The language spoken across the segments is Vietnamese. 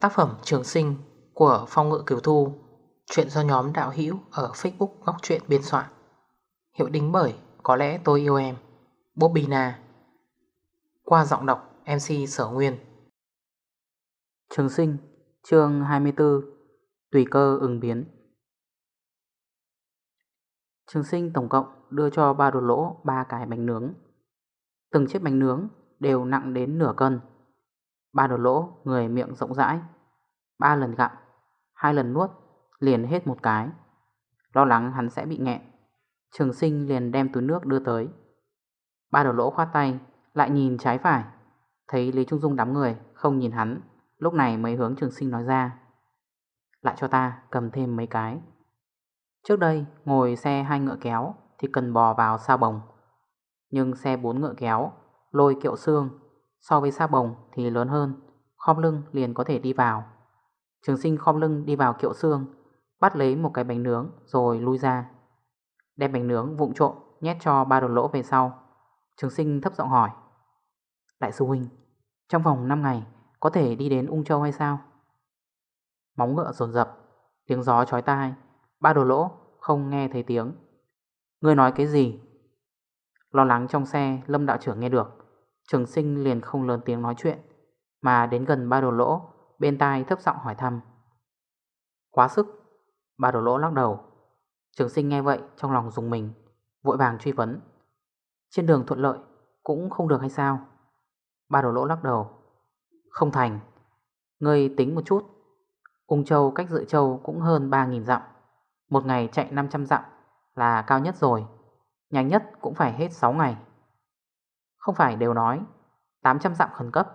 Tác phẩm Trường Sinh của Phong Ngự Kiều Thu, Chuyện do nhóm đạo hữu ở Facebook Góc Chuyện biên soạn. Hiệu đính bởi Có lẽ tôi yêu em Bobina Qua giọng đọc MC Sở Nguyên. Trường Sinh, chương 24 Tùy cơ ứng biến. Trường Sinh tổng cộng đưa cho ba đột lỗ ba cái bánh nướng. Từng chiếc bánh nướng đều nặng đến nửa cân. Ba đột lỗ, người miệng rộng rãi. Ba lần gặm, Hai lần nuốt, Liền hết một cái. Lo lắng hắn sẽ bị nghẹn. Trường sinh liền đem túi nước đưa tới. Ba đầu lỗ khoát tay, Lại nhìn trái phải. Thấy Lý Trung Dung đám người, không nhìn hắn. Lúc này mới hướng trường sinh nói ra. Lại cho ta cầm thêm mấy cái. Trước đây, ngồi xe hai ngựa kéo Thì cần bò vào sao bồng. Nhưng xe bốn ngựa kéo, Lôi kiệu xương So với sa bồng thì lớn hơn, Khom lưng liền có thể đi vào. Trường sinh khom lưng đi vào kiệu xương, Bắt lấy một cái bánh nướng rồi lui ra. Đem bánh nướng vụng trộm, Nhét cho ba đồ lỗ về sau. Trường sinh thấp giọng hỏi, Đại sư huynh, Trong vòng 5 ngày có thể đi đến Ung Châu hay sao? Móng ngựa rồn rập Tiếng gió chói tai, Ba đồ lỗ không nghe thấy tiếng. Ngươi nói cái gì? Lo lắng trong xe, Lâm đạo trưởng nghe được. Trường sinh liền không lớn tiếng nói chuyện, Mà đến gần ba đồ lỗ, Bên tai thấp giọng hỏi thăm. Quá sức. Ba đồ lỗ lắc đầu. Trường sinh nghe vậy, trong lòng dùng mình, Vội vàng truy vấn. Trên đường thuận lợi, cũng không được hay sao? Ba đồ lỗ lắc đầu. Không thành. Ngươi tính một chút. Ung Châu cách Dự Châu cũng hơn 3.000 dặm. Một ngày chạy 500 dặm là cao nhất rồi. Nhanh nhất cũng phải hết 6 ngày không phải đều nói. 800 dặm khẩn cấp.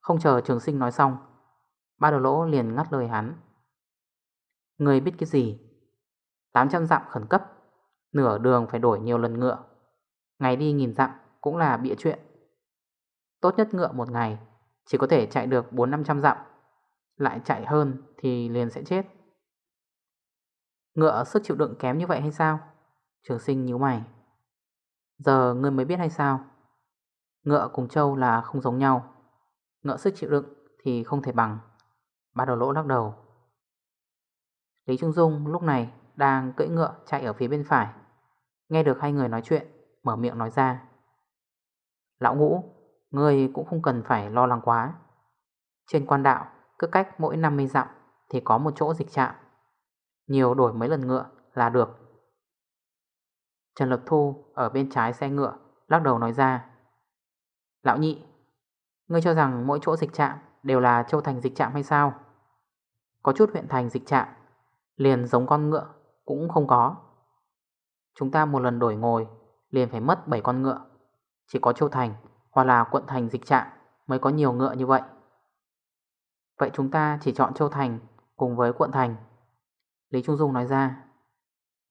Không chờ trường sinh nói xong, Ba đầu lỗ liền ngắt lời hắn. Người biết cái gì? 800 dặm khẩn cấp. Nửa đường phải đổi nhiều lần ngựa. Ngày đi nghìn dặm cũng là bịa chuyện. Tốt nhất ngựa một ngày, Chỉ có thể chạy được 4-500 dặm. Lại chạy hơn thì liền sẽ chết. Ngựa sức chịu đựng kém như vậy hay sao? Trường sinh nhíu mày. Giờ ngươi mới biết hay sao? Ngựa cùng trâu là không giống nhau. Ngựa sức chịu đựng thì không thể bằng. Ba đầu lỗ lắc đầu. Lý Trung Dung lúc này đang cưỡi ngựa chạy ở phía bên phải. Nghe được hai người nói chuyện, Mở miệng nói ra. Lão ngũ, Ngươi cũng không cần phải lo lắng quá. Trên quan đạo, Cứ cách mỗi 50 dặm Thì có một chỗ dịch trạm. Nhiều đổi mấy lần ngựa là được. Trần Lập Thu ở bên trái xe ngựa Lắc đầu nói ra. Lão nhị, Ngươi cho rằng mỗi chỗ dịch trạm Đều là châu thành dịch trạm hay sao? Có chút huyện thành dịch trạm, Liền giống con ngựa Cũng không có. Chúng ta một lần đổi ngồi, Liền phải mất 7 con ngựa. Chỉ có châu thành hoặc là quận thành dịch trạm Mới có nhiều ngựa như vậy. Vậy chúng ta chỉ chọn châu thành Cùng với quận thành. Lý Trung Dung nói ra.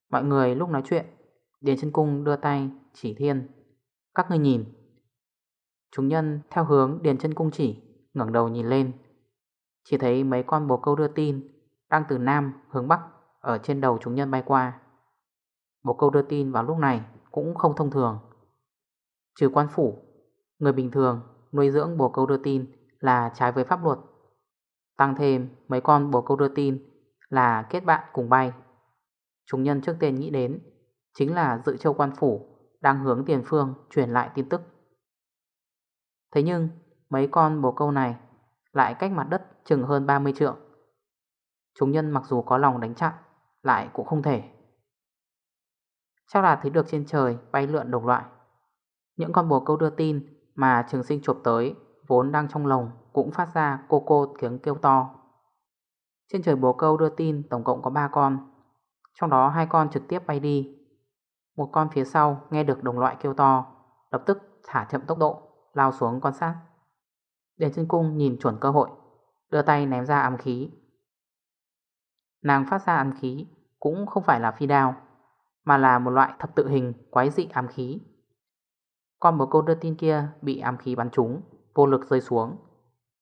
Mọi người lúc nói chuyện, Điền chân cung đưa tay chỉ thiên. Các ngươi nhìn Chúng nhân theo hướng Điền chân cung chỉ, ngẩng đầu nhìn lên. Chỉ thấy mấy con bồ câu đưa tin, Đang từ Nam hướng Bắc, Ở trên đầu chúng nhân bay qua. Bồ câu đưa tin vào lúc này Cũng không thông thường. Trừ quan phủ, Người bình thường nuôi dưỡng bồ câu đưa tin Là trái với pháp luật. Tăng thêm mấy con bồ câu đưa tin Là kết bạn cùng bay. Chúng nhân trước tiên nghĩ đến Chính là dự châu quan phủ Đang hướng tiền phương truyền lại tin tức. Thế nhưng mấy con bồ câu này lại cách mặt đất chừng hơn 30 trượng. Chúng nhân mặc dù có lòng đánh chặn, lại cũng không thể. Chắc là thấy được trên trời bay lượn đồng loại. Những con bồ câu đưa tin mà trường sinh chụp tới vốn đang trong lồng cũng phát ra cô cô tiếng kêu to. Trên trời bồ câu đưa tin tổng cộng có 3 con, trong đó hai con trực tiếp bay đi. Một con phía sau nghe được đồng loại kêu to, lập tức thả chậm tốc độ lao xuống quan sát. Điền chân cung nhìn chuẩn cơ hội, đưa tay ném ra ám khí. Nàng phát ra ám khí cũng không phải là phi đao, mà là một loại thập tự hình quái dị ám khí. Con bồ câu đưa tin kia bị ám khí bắn trúng, vô lực rơi xuống.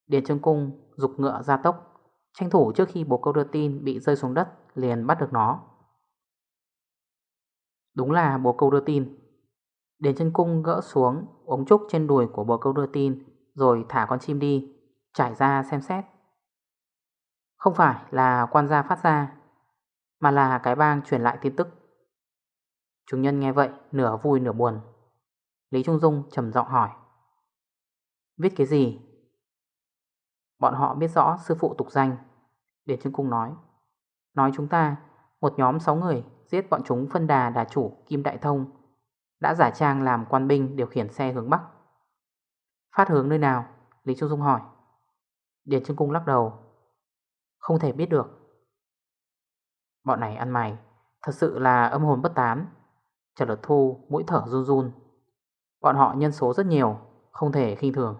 Điền chân cung dục ngựa ra tốc, tranh thủ trước khi bồ câu đưa tin bị rơi xuống đất liền bắt được nó. Đúng là bồ câu đưa tin. Đến chân cung gỡ xuống ống trúc trên đùi của bồ câu đưa tin, Rồi thả con chim đi, Trải ra xem xét. Không phải là quan gia phát ra, Mà là cái bang truyền lại tin tức. Chúng nhân nghe vậy, nửa vui nửa buồn. Lý Trung Dung trầm giọng hỏi. Viết cái gì? Bọn họ biết rõ sư phụ tục danh. Để chân Cung nói. Nói chúng ta, Một nhóm 6 người giết bọn chúng phân đà đà chủ Kim Đại Thông. Đã giả trang làm quan binh điều khiển xe hướng Bắc. Phát hướng nơi nào? Lý Trung Dung hỏi. Điền Trương Cung lắc đầu. Không thể biết được. Bọn này ăn mày. Thật sự là âm hồn bất tán. Trần Lật Thu, mũi thở run run. Bọn họ nhân số rất nhiều, Không thể khinh thường.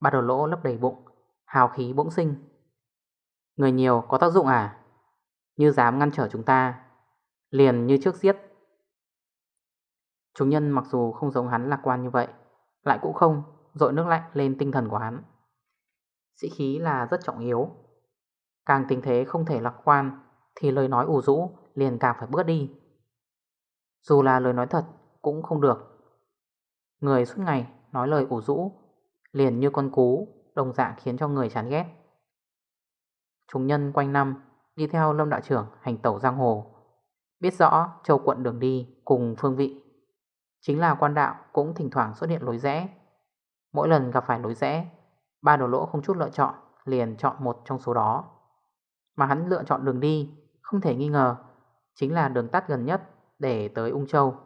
Ba đầu lỗ lấp đầy bụng, Hào khí bỗng sinh. Người nhiều có tác dụng à? Như dám ngăn trở chúng ta, Liền như trước giết. Chúng nhân mặc dù không giống hắn lạc quan như vậy, Lại cũng không dội nước lạnh lên tinh thần của hắn. Sĩ khí là rất trọng yếu. Càng tình thế không thể lạc quan Thì lời nói ủ rũ liền càng phải bước đi. Dù là lời nói thật cũng không được. Người suốt ngày nói lời ủ rũ Liền như con cú Đồng dạng khiến cho người chán ghét. Chúng nhân quanh năm Đi theo lâm đạo trưởng hành tẩu giang hồ, Biết rõ châu quận đường đi Cùng phương vị. Chính là quan đạo cũng thỉnh thoảng xuất hiện lối rẽ. Mỗi lần gặp phải lối rẽ, Ba đồ lỗ không chút lựa chọn, Liền chọn một trong số đó. Mà hắn lựa chọn đường đi, Không thể nghi ngờ, Chính là đường tắt gần nhất để tới Ung Châu.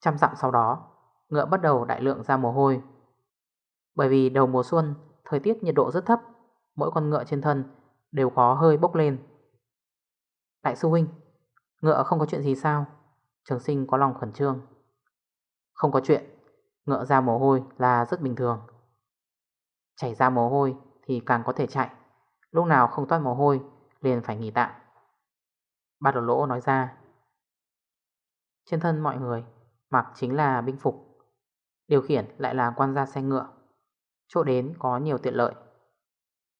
Trăm dặm sau đó, Ngựa bắt đầu đại lượng ra mồ hôi. Bởi vì đầu mùa xuân, Thời tiết nhiệt độ rất thấp, Mỗi con ngựa trên thân đều có hơi bốc lên. Đại sư huynh, Ngựa không có chuyện gì sao? Trường sinh có lòng khẩn trương. Không có chuyện Ngựa ra mồ hôi là rất bình thường. Chảy ra mồ hôi thì càng có thể chạy, Lúc nào không toát mồ hôi liền phải nghỉ tạm. Ba đồ lỗ nói ra. Trên thân mọi người, Mặc chính là binh phục, Điều khiển lại là quan gia xe ngựa. Chỗ đến có nhiều tiện lợi.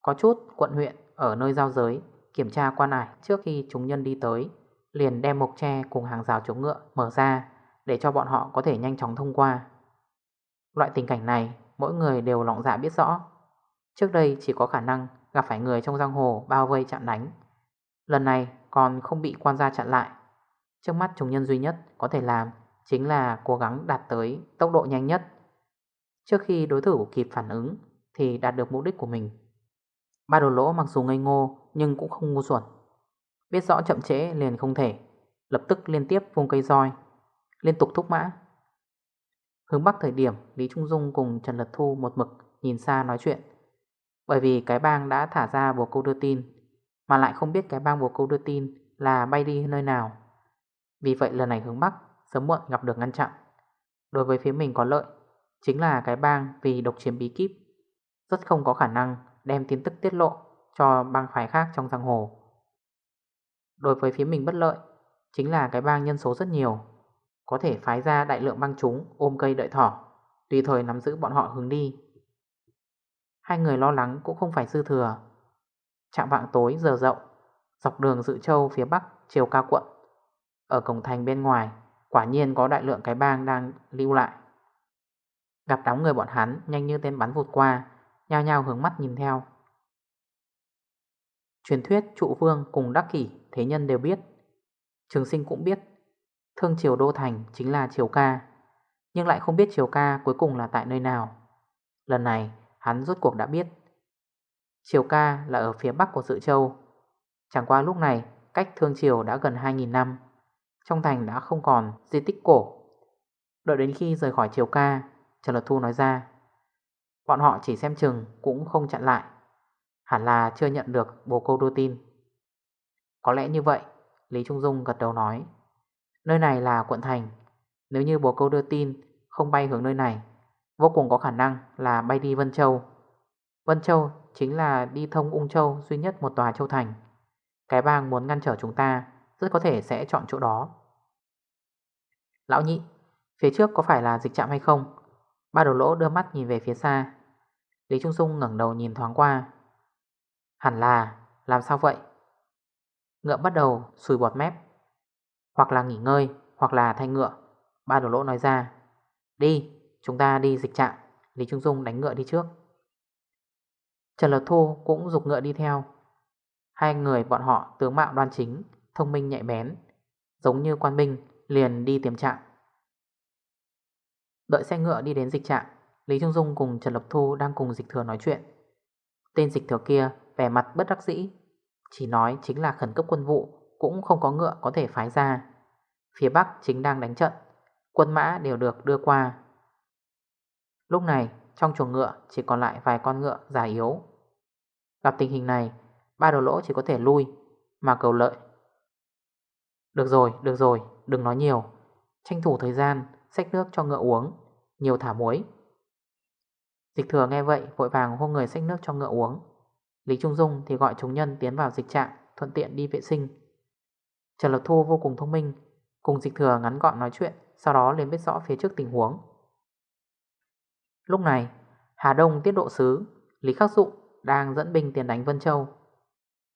Có chút quận huyện Ở nơi giao giới Kiểm tra quan ải trước khi chúng nhân đi tới. Liền đem mộc tre cùng hàng rào chống ngựa Mở ra để cho bọn họ có thể nhanh chóng thông qua. Loại tình cảnh này, Mỗi người đều lọng dạ biết rõ. Trước đây chỉ có khả năng Gặp phải người trong giang hồ bao vây chặn đánh. Lần này còn không bị quan gia chặn lại. Trước mắt chúng nhân duy nhất có thể làm Chính là cố gắng đạt tới tốc độ nhanh nhất. Trước khi đối thủ kịp phản ứng Thì đạt được mục đích của mình. Ba đồ lỗ mặc dù ngây ngô Nhưng cũng không ngu xuẩn. Biết rõ chậm chế liền không thể. Lập tức liên tiếp vung cây roi, Liên tục thúc mã. Hướng bắc thời điểm, Lý Trung Dung cùng Trần Lật Thu một mực Nhìn xa nói chuyện. Bởi vì cái bang đã thả ra bồ câu đưa tin, Mà lại không biết cái bang bồ câu đưa tin Là bay đi nơi nào. Vì vậy lần này hướng bắc Sớm muộn gặp được ngăn chặn. Đối với phía mình có lợi, Chính là cái bang vì độc chiếm bí kíp, Rất không có khả năng đem tin tức tiết lộ Cho bang phái khác trong giang hồ. Đối với phía mình bất lợi, Chính là cái bang nhân số rất nhiều. Có thể phái ra đại lượng băng chúng Ôm cây đợi thỏ, Tùy thời nắm giữ bọn họ hướng đi. Hai người lo lắng cũng không phải dư thừa. Trạm vạng tối, giờ rộng Dọc đường dự châu phía bắc, Chiều cao quận, Ở cổng thành bên ngoài, Quả nhiên có đại lượng cái bang đang lưu lại. Gặp đám người bọn hắn Nhanh như tên bắn vụt qua, Nhao nhao hướng mắt nhìn theo. Truyền thuyết trụ vương cùng đắc kỷ. Thế nhân đều biết. Trường sinh cũng biết, Thương triều đô thành chính là triều ca, Nhưng lại không biết triều ca cuối cùng là tại nơi nào. Lần này, hắn rốt cuộc đã biết. Triều ca là ở phía bắc của Dự Châu. Chẳng qua lúc này, cách thương triều đã gần 2.000 năm, Trong thành đã không còn di tích cổ. Đợi đến khi rời khỏi triều ca, Trần Lật Thu nói ra, Bọn họ chỉ xem chừng cũng không chặn lại, Hẳn là chưa nhận được bồ câu đưa tin. Có lẽ như vậy, Lý Trung Dung gật đầu nói. Nơi này là quận thành. Nếu như bồ câu đưa tin không bay hướng nơi này, Vô cùng có khả năng là bay đi Vân Châu. Vân Châu chính là đi thông Ung Châu duy nhất một tòa châu thành. Cái bang muốn ngăn trở chúng ta Rất có thể sẽ chọn chỗ đó. Lão nhị, Phía trước có phải là dịch trạm hay không? Ba đầu lỗ đưa mắt nhìn về phía xa. Lý Trung Dung ngẩn đầu nhìn thoáng qua. Hẳn là, Làm sao vậy? Ngựa bắt đầu sùi bọt mép. Hoặc là nghỉ ngơi, Hoặc là thay ngựa. Ba đầu lỗ nói ra. Đi, chúng ta đi dịch trạng Lý Trung Dung đánh ngựa đi trước. Trần Lập Thu cũng dục ngựa đi theo. Hai người bọn họ tướng mạo đoan chính, Thông minh nhạy bén, Giống như quan binh, liền đi tiềm trạng Đợi xe ngựa đi đến dịch trạng Lý Trung Dung cùng Trần Lập Thu đang cùng dịch thừa nói chuyện. Tên dịch thừa kia vẻ mặt bất đắc dĩ chỉ nói chính là khẩn cấp quân vụ Cũng không có ngựa có thể phái ra. Phía Bắc chính đang đánh trận Quân mã đều được đưa qua. Lúc này trong chuồng ngựa chỉ còn lại vài con ngựa già yếu. Gặp tình hình này Ba đầu lỗ chỉ có thể lui Mà cầu lợi. Được rồi, được rồi, đừng nói nhiều. Tranh thủ thời gian Xách nước cho ngựa uống Nhiều thả muối. Dịch thừa nghe vậy vội vàng hô người xách nước cho ngựa uống. Lý Trung Dung thì gọi chúng nhân tiến vào dịch trạng, Thuận tiện đi vệ sinh. Trần Lập Thu vô cùng thông minh, Cùng dịch thừa ngắn gọn nói chuyện, Sau đó liền biết rõ phía trước tình huống. Lúc này, Hà Đông tiết độ sứ, Lý Khắc Dụng đang dẫn binh tiền đánh Vân Châu.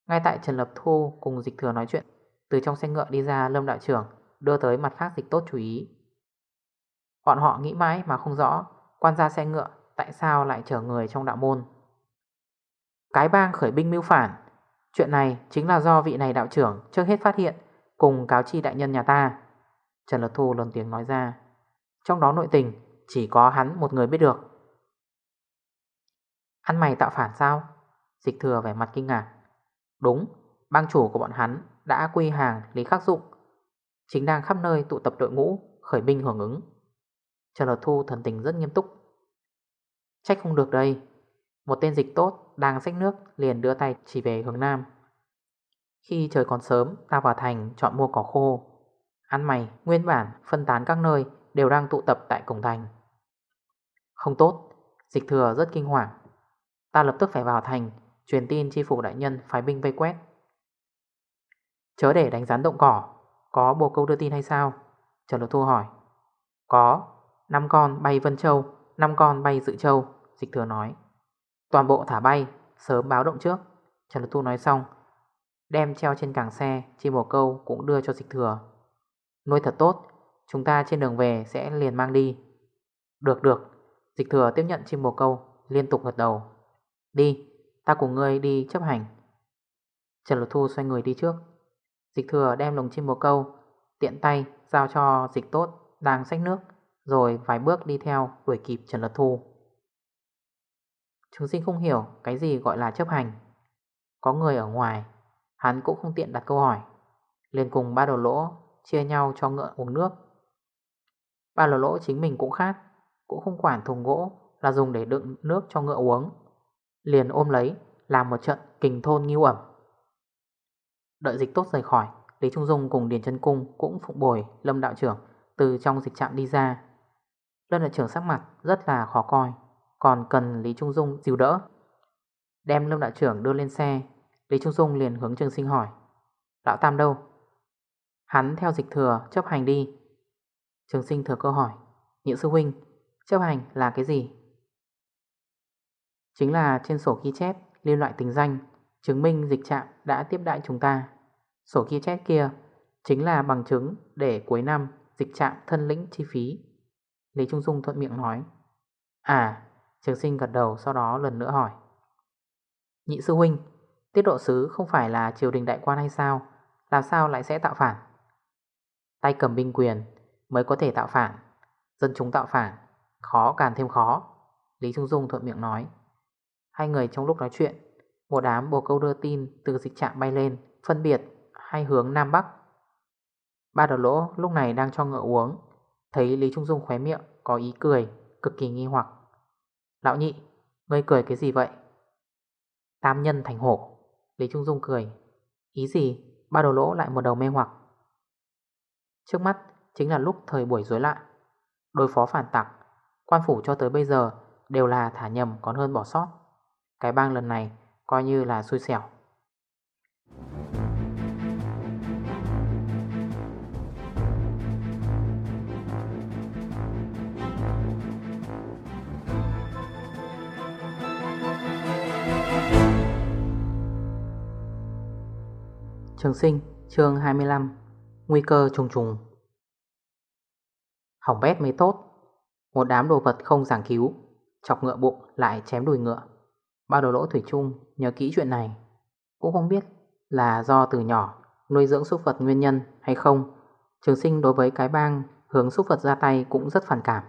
Ngay tại Trần Lập Thu cùng dịch thừa nói chuyện, Từ trong xe ngựa đi ra Lâm đạo trưởng, Đưa tới mặt khác dịch tốt chú ý. Bọn họ nghĩ mãi mà không rõ, Quan gia xe ngựa tại sao lại chở người trong đạo môn. Cái bang khởi binh mưu phản. Chuyện này chính là do vị này đạo trưởng trước hết phát hiện Cùng cáo chi đại nhân nhà ta. Trần Lật Thu lớn tiếng nói ra. Trong đó nội tình chỉ có hắn một người biết được. Ăn mày tạo phản sao? Dịch thừa vẻ mặt kinh ngạc. Đúng, bang chủ của bọn hắn đã quy hàng Lý Khắc Dụng Chính đang khắp nơi tụ tập đội ngũ Khởi binh hưởng ứng. Trần Lật Thu thần tình rất nghiêm túc. Trách không được đây một tên dịch tốt đang xách nước Liền đưa tay chỉ về hướng nam. Khi trời còn sớm Ta vào thành chọn mua cỏ khô. Ăn mày, nguyên bản, phân tán các nơi Đều đang tụ tập tại cổng thành. Không tốt Dịch thừa rất kinh hoàng. Ta lập tức phải vào thành Truyền tin chi phủ đại nhân phái binh vây quét. Chớ để đánh rắn động cỏ Có bồ câu đưa tin hay sao? Trần Lục Thu hỏi. Có 5 con bay Vân Châu 5 con bay Dự Châu Dịch thừa nói. Toàn bộ thả bay, Sớm báo động trước. Trần Lực Tu nói xong, Đem treo trên càng xe Chim bồ câu cũng đưa cho dịch thừa. Nuôi thật tốt, Chúng ta trên đường về sẽ liền mang đi. Được được. Dịch thừa tiếp nhận chim bồ câu, Liên tục gật đầu. Đi, Ta cùng ngươi đi chấp hành. Trần Lục Thu xoay người đi trước. Dịch thừa đem lồng chim bồ câu, Tiện tay giao cho dịch tốt Đang xách nước, Rồi vài bước đi theo đuổi kịp Trần Lật Thu. Chúng sinh không hiểu cái gì gọi là chấp hành. Có người ở ngoài, Hắn cũng không tiện đặt câu hỏi. Liền cùng ba đầu lỗ Chia nhau cho ngựa uống nước. Ba đầu lỗ chính mình cũng khác, Cũng không quản thùng gỗ Là dùng để đựng nước cho ngựa uống. Liền ôm lấy, Làm một trận kình thôn nghiêu ẩm Đợi dịch tốt rời khỏi, Lý Trung Dung cùng Điền chân Cung Cũng phụng bồi Lâm Đạo trưởng Từ trong dịch trạm đi ra. Lâm Đạo trưởng sắc mặt rất là khó coi còn cần Lý Trung Dung dìu đỡ Đem Lâm Đạo trưởng đưa lên xe, Lý Trung Dung liền hướng Trường Sinh hỏi, Lão Tam đâu? Hắn theo dịch thừa chấp hành đi Trường Sinh thừa câu hỏi, Nhị sư huynh, Chấp hành là cái gì? Chính là trên sổ ghi chép Liên loại tính danh, Chứng minh dịch trạng đã tiếp đại chúng ta Sổ ghi chép kia Chính là bằng chứng để cuối năm Dịch trạng thân lĩnh chi phí Lý Trung Dung thuận miệng nói À Trường sinh gật đầu sau đó lần nữa hỏi. Nhị sư huynh, Tiết độ sứ không phải là triều đình đại quan hay sao? Làm sao lại sẽ tạo phản? Tay cầm binh quyền Mới có thể tạo phản, Dân chúng tạo phản, Khó càng thêm khó. Lý Trung Dung thuận miệng nói. Hai người trong lúc nói chuyện, Một đám bồ câu đưa tin từ dịch trạm bay lên, Phân biệt hai hướng Nam Bắc. Ba đầu lỗ lúc này đang cho ngựa uống, Thấy Lý Trung Dung khóe miệng Có ý cười, Cực kỳ nghi hoặc. Lão nhị, ngươi cười cái gì vậy? Tam nhân thành hổ. Lý Trung Dung cười. Ý gì? Ba đầu lỗ lại một đầu mê hoặc. Trước mắt chính là lúc thời buổi rối loạn. Đối phó phản tặc Quan phủ cho tới bây giờ Đều là thả nhầm còn hơn bỏ sót. Cái bang lần này coi như là xui xẻo. Trường sinh, chương 25 Nguy cơ trùng trùng. Hỏng bét mới tốt, Một đám đồ vật không giảng cứu, Chọc ngựa bụng lại chém đùi ngựa. Ba đồ lỗ thủy chung, nhớ kỹ chuyện này. Cũng không biết là do từ nhỏ nuôi dưỡng súc vật nguyên nhân hay không, Trường sinh đối với cái bang hướng súc vật ra tay cũng rất phản cảm.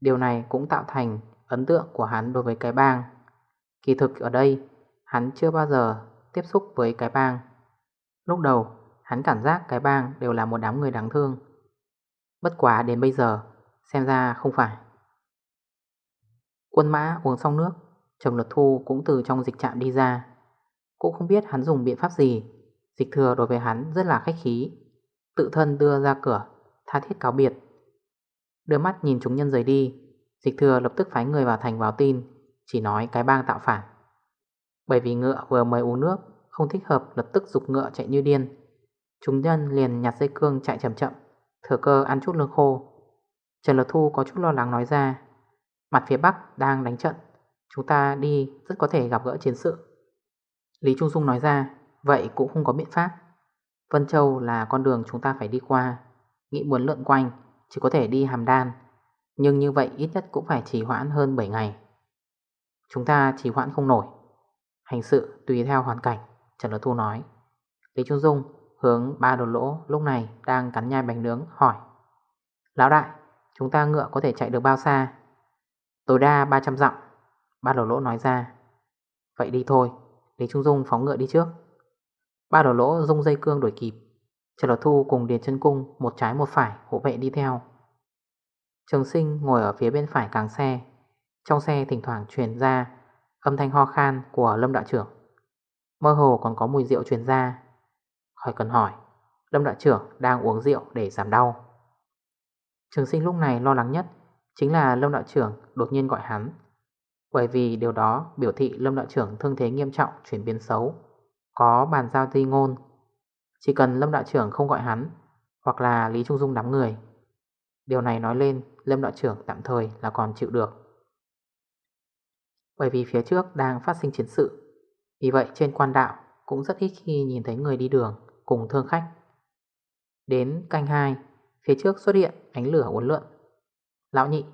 Điều này cũng tạo thành ấn tượng của hắn đối với cái bang. Kỳ thực ở đây, hắn chưa bao giờ tiếp xúc với cái bang. Lúc đầu, hắn cảm giác cái bang đều là một đám người đáng thương. Bất quá đến bây giờ, xem ra không phải. Quân mã uống xong nước, Trầm luật thu cũng từ trong dịch trạm đi ra. Cũng không biết hắn dùng biện pháp gì, Dịch thừa đối với hắn rất là khách khí. Tự thân đưa ra cửa, Tha thiết cáo biệt. Đưa mắt nhìn chúng nhân rời đi, Dịch thừa lập tức phái người vào thành báo tin, Chỉ nói cái bang tạo phản. Bởi vì ngựa vừa mới uống nước không thích hợp lập tức dục ngựa chạy như điên. Chúng nhân liền nhặt dây cương chạy chậm chậm, Thừa cơ ăn chút lương khô. Trần Lật Thu có chút lo lắng nói ra, Mặt phía Bắc đang đánh trận, Chúng ta đi rất có thể gặp gỡ chiến sự. Lý Trung Dung nói ra, Vậy cũng không có biện pháp. Vân Châu là con đường chúng ta phải đi qua, Nghĩ muốn lượn quanh, Chỉ có thể đi hàm đan, Nhưng như vậy ít nhất cũng phải trì hoãn hơn 7 ngày. Chúng ta trì hoãn không nổi. Hành sự tùy theo hoàn cảnh. Trần Lật Thu nói. Lý Trung Dung hướng ba đồn lỗ lúc này đang cắn nhai bánh nướng, hỏi. Lão đại, Chúng ta ngựa có thể chạy được bao xa? Tối đa 300 dặm. Ba đầu lỗ nói ra. Vậy đi thôi, Lý Trung Dung phóng ngựa đi trước. Ba đầu lỗ dung dây cương đuổi kịp. Trần Lột Thu cùng Điền chân Cung Một trái một phải hộ vệ đi theo. Trường sinh ngồi ở phía bên phải càng xe. Trong xe thỉnh thoảng truyền ra Âm thanh ho khan của Lâm Đạo Trưởng. Mơ hồ còn có mùi rượu truyền ra. Khỏi cần hỏi, Lâm Đạo Trưởng đang uống rượu để giảm đau. Trường sinh lúc này lo lắng nhất Chính là Lâm Đạo Trưởng đột nhiên gọi hắn. Bởi vì điều đó biểu thị Lâm Đạo Trưởng thương thế nghiêm trọng, chuyển biến xấu, Có bàn giao di ngôn. Chỉ cần Lâm Đạo Trưởng không gọi hắn, Hoặc là Lý Trung Dung đám người, Điều này nói lên Lâm Đạo Trưởng tạm thời là còn chịu được. Bởi vì phía trước đang phát sinh chiến sự vì vậy, trên quan đạo Cũng rất ít khi nhìn thấy người đi đường Cùng thương khách. Đến canh 2 Phía trước xuất hiện ánh lửa uốn lượn. Lão nhị,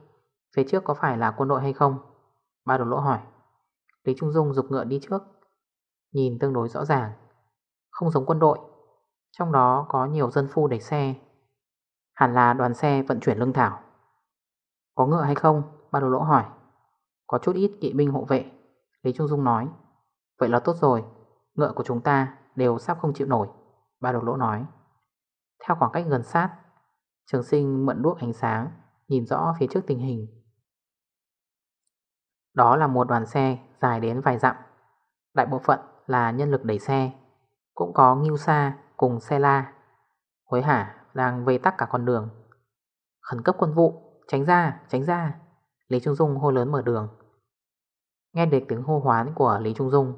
Phía trước có phải là quân đội hay không? Ba đồ lỗ hỏi. Lý Trung Dung dục ngựa đi trước, Nhìn tương đối rõ ràng. Không giống quân đội, Trong đó có nhiều dân phu đẩy xe. Hẳn là đoàn xe vận chuyển lương thảo. Có ngựa hay không? Ba đồ lỗ hỏi. Có chút ít kỵ binh hộ vệ, Lý Trung Dung nói. Vậy là tốt rồi Ngựa của chúng ta đều sắp không chịu nổi Ba đồ lỗ nói. Theo khoảng cách gần sát Trường sinh mượn đuốc ánh sáng Nhìn rõ phía trước tình hình. Đó là một đoàn xe dài đến vài dặm Đại bộ phận là nhân lực đẩy xe Cũng có nghiêu xa cùng xe la. Hối hả đang vây tắc cả con đường. Khẩn cấp quân vụ Tránh ra, tránh ra. Lý Trung Dung hô lớn mở đường. Nghe được tiếng hô hoán của Lý Trung Dung.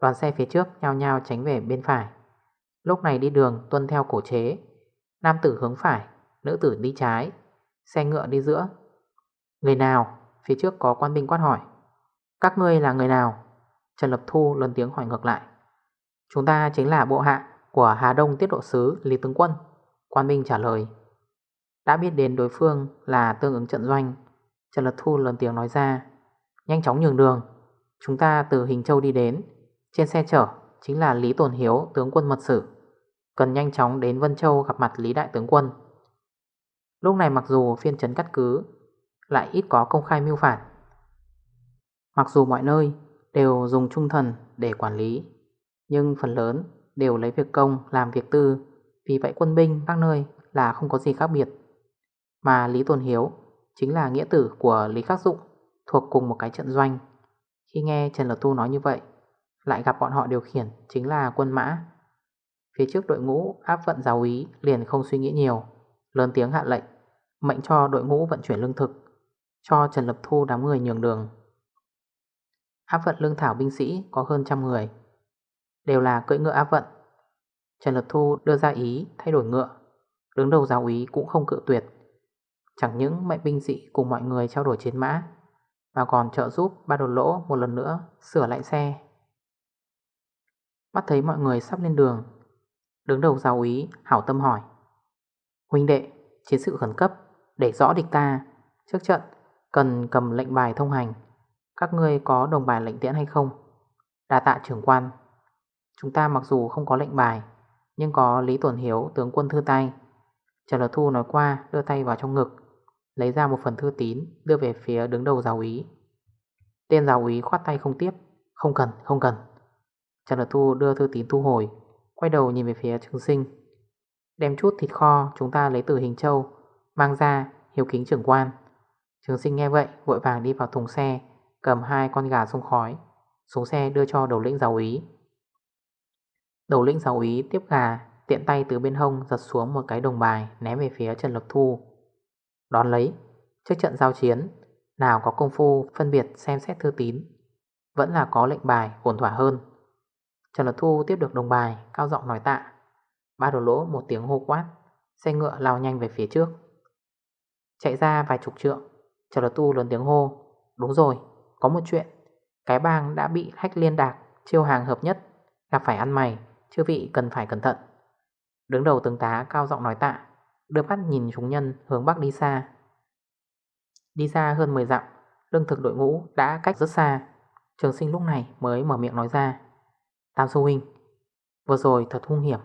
Đoàn xe phía trước nhao nhao tránh về bên phải. Lúc này đi đường tuân theo cổ chế. Nam tử hướng phải, Nữ tử đi trái. Xe ngựa đi giữa. Người nào? Phía trước có quan binh quát hỏi. Các ngươi là người nào? Trần Lập Thu lớn tiếng hỏi ngược lại. Chúng ta chính là bộ hạ Của Hà Đông Tiết Độ Sứ Lý Tướng Quân. Quan binh trả lời. Đã biết đến đối phương là tương ứng trận doanh. Trần Lập Thu lớn tiếng nói ra. Nhanh chóng nhường đường. Chúng ta từ Hình Châu đi đến. Trên xe chở chính là Lý Tồn Hiếu, Tướng quân mật sử. Cần nhanh chóng đến Vân Châu gặp mặt Lý Đại Tướng Quân. Lúc này mặc dù phiên trấn cắt cứ, Lại ít có công khai mưu phản. Mặc dù mọi nơi đều dùng trung thần để quản lý, Nhưng phần lớn đều lấy việc công làm việc tư, Vì vậy quân binh các nơi là không có gì khác biệt. Mà Lý Tồn Hiếu chính là nghĩa tử của Lý Khắc Dụng Thuộc cùng một cái trận doanh. Khi nghe Trần Lật Tu nói như vậy, Lại gặp bọn họ điều khiển chính là quân mã. Phía trước đội ngũ áp vận giáo úy liền không suy nghĩ nhiều, Lớn tiếng hạ lệnh, Mệnh cho đội ngũ vận chuyển lương thực, Cho Trần Lập Thu đám người nhường đường. Áp vận lương thảo binh sĩ có hơn trăm người, Đều là cưỡi ngựa áp vận. Trần Lập Thu đưa ra ý thay đổi ngựa, Đứng đầu giáo úy cũng không cự tuyệt. Chẳng những mệnh binh sĩ cùng mọi người trao đổi chiến mã và còn trợ giúp ba đột lỗ một lần nữa sửa lại xe. Bắt thấy mọi người sắp lên đường Đứng đầu giáo úy hảo tâm hỏi Huynh đệ, chiến sự khẩn cấp Để rõ địch ta Trước trận cần cầm lệnh bài thông hành Các ngươi có đồng bài lệnh tiễn hay không? Đà tạ trưởng quan. Chúng ta mặc dù không có lệnh bài Nhưng có Lý Tuần Hiếu tướng quân thư tay. Trần Lật Thu nói qua đưa tay vào trong ngực. Lấy ra một phần thư tín Đưa về phía đứng đầu giáo úy. Tên giáo úy khoát tay không tiếp Không cần, không cần. Trần Lật Thu đưa thư tín thu hồi Quay đầu nhìn về phía trường sinh. Đem chút thịt kho chúng ta lấy từ hình châu Mang ra hiếu kính trưởng quan. Trường sinh nghe vậy vội vàng đi vào thùng xe Cầm hai con gà sông khói Xuống xe đưa cho đầu lĩnh giáo úy. Đầu lĩnh giáo úy tiếp gà Tiện tay từ bên hông giật xuống một cái đồng bài Ném về phía Trần Lập Thu. Đón lấy. Trước trận giao chiến Nào có công phu phân biệt xem xét thư tín Vẫn là có lệnh bài ổn thỏa hơn. Trần Lật Thu tiếp được đồng bài Cao giọng nói tạ. Ba đồ lỗ một tiếng hô quát Xe ngựa lao nhanh về phía trước. Chạy ra vài chục trượng Trần Lật Thu lớn tiếng hô Đúng rồi, có một chuyện. Cái bang đã bị hách liên đạc Chiêu hàng hợp nhất. Gặp phải ăn mày Chư vị cần phải cẩn thận. Đứng đầu tướng tá cao giọng nói tạ. Đưa mắt nhìn chúng nhân hướng bắc đi xa. Đi xa hơn 10 dặm, Lương thực đội ngũ đã cách rất xa. Trường sinh lúc này mới mở miệng nói ra. Tam Sư Huynh, Vừa rồi thật hung hiểm.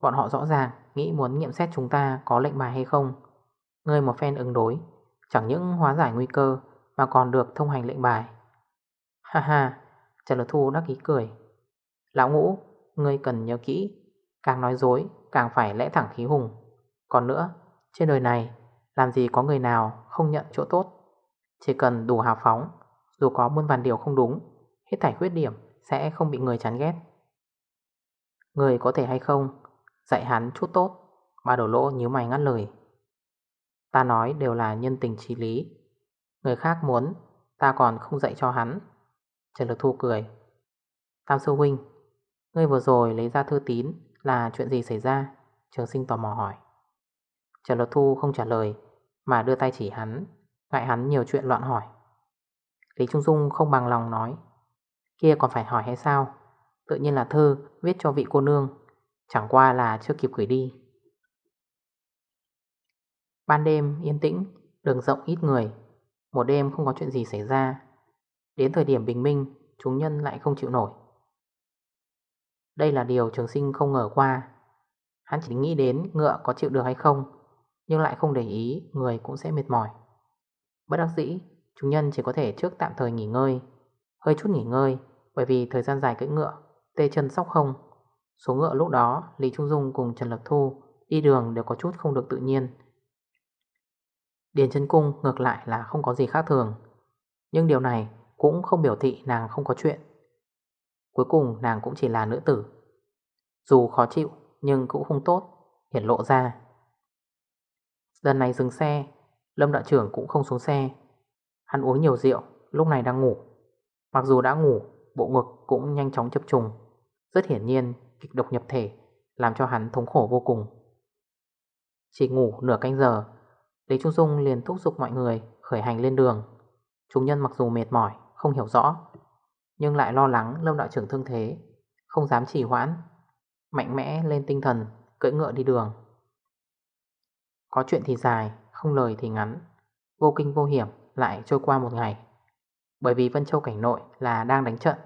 Bọn họ rõ ràng nghĩ muốn nghiệm xét chúng ta có lệnh bài hay không. Ngươi một phen ứng đối, Chẳng những hóa giải nguy cơ Mà còn được thông hành lệnh bài. Ha ha, Trần Lực Thu đắc ý cười. Lão ngũ, Ngươi cần nhớ kỹ, Càng nói dối, càng phải lẽ thẳng khí hùng. Còn nữa, Trên đời này, Làm gì có người nào không nhận chỗ tốt? Chỉ cần đủ hào phóng, Dù có muôn vàn điều không đúng, Hết thảy khuyết điểm sẽ không bị người chán ghét. Người có thể hay không, Dạy hắn chút tốt, Ba đổ lỗ nhíu mày ngắt lời. Ta nói đều là nhân tình trí lý. Người khác muốn, Ta còn không dạy cho hắn. Trần Lực Thu cười. Tam sư huynh, Ngươi vừa rồi lấy ra thư tín Là chuyện gì xảy ra? Trường sinh tò mò hỏi. Trần Lột Thu không trả lời, Mà đưa tay chỉ hắn, Ngại hắn nhiều chuyện loạn hỏi. Lý Trung Dung không bằng lòng nói, Kia còn phải hỏi hay sao? Tự nhiên là thư viết cho vị cô nương, Chẳng qua là chưa kịp gửi đi. Ban đêm yên tĩnh, Đường rộng ít người, Một đêm không có chuyện gì xảy ra. Đến thời điểm bình minh, Chúng nhân lại không chịu nổi. Đây là điều trường sinh không ngờ qua. Hắn chỉ nghĩ đến ngựa có chịu được hay không nhưng lại không để ý, Người cũng sẽ mệt mỏi. Bất đắc dĩ Chúng nhân chỉ có thể trước tạm thời nghỉ ngơi, Hơi chút nghỉ ngơi, Bởi vì thời gian dài cưỡi ngựa, Tê chân sóc không Số ngựa lúc đó, Lý Trung Dung cùng Trần Lập Thu Đi đường đều có chút không được tự nhiên. Điền chân cung ngược lại là không có gì khác thường, Nhưng điều này cũng không biểu thị nàng không có chuyện. Cuối cùng nàng cũng chỉ là nữ tử. Dù khó chịu, nhưng cũng không tốt, Hiển lộ ra Lần này dừng xe. Lâm đạo trưởng cũng không xuống xe. Hắn uống nhiều rượu, Lúc này đang ngủ. Mặc dù đã ngủ, Bộ ngực cũng nhanh chóng chập trùng. Rất hiển nhiên, kịch độc nhập thể Làm cho hắn thống khổ vô cùng. Chỉ ngủ nửa canh giờ, Lý Trung Dung liền thúc giục mọi người Khởi hành lên đường. Chúng nhân mặc dù mệt mỏi, không hiểu rõ, Nhưng lại lo lắng Lâm đạo trưởng thương thế, Không dám trì hoãn, Mạnh mẽ lên tinh thần, Cưỡi ngựa đi đường. Có chuyện thì dài, Không lời thì ngắn. Vô kinh vô hiểm, lại trôi qua một ngày. Bởi vì Vân Châu cảnh nội là đang đánh trận,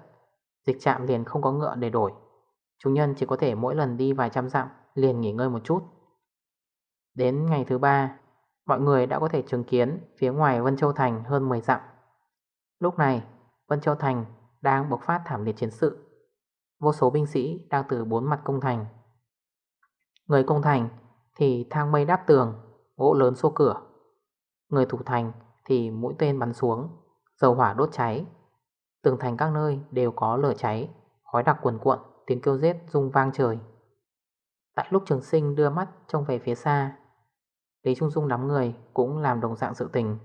Dịch trạm liền không có ngựa để đổi. Chúng nhân chỉ có thể mỗi lần đi vài trăm dặm Liền nghỉ ngơi một chút. Đến ngày thứ ba, Mọi người đã có thể chứng kiến Phía ngoài Vân Châu Thành hơn 10 dặm. Lúc này, Vân Châu Thành đang bộc phát thảm liệt chiến sự. Vô số binh sĩ đang từ bốn mặt công thành. Người công thành thì thang mây đáp tường, Gỗ lớn xô cửa. Người thủ thành thì mũi tên bắn xuống, Dầu hỏa đốt cháy. Tường thành các nơi đều có lửa cháy, Khói đặc cuồn cuộn, Tiếng kêu rết rung vang trời. Tại lúc trường sinh đưa mắt trông về phía xa, Lý Trung Dung đám người cũng làm đồng dạng sự tình.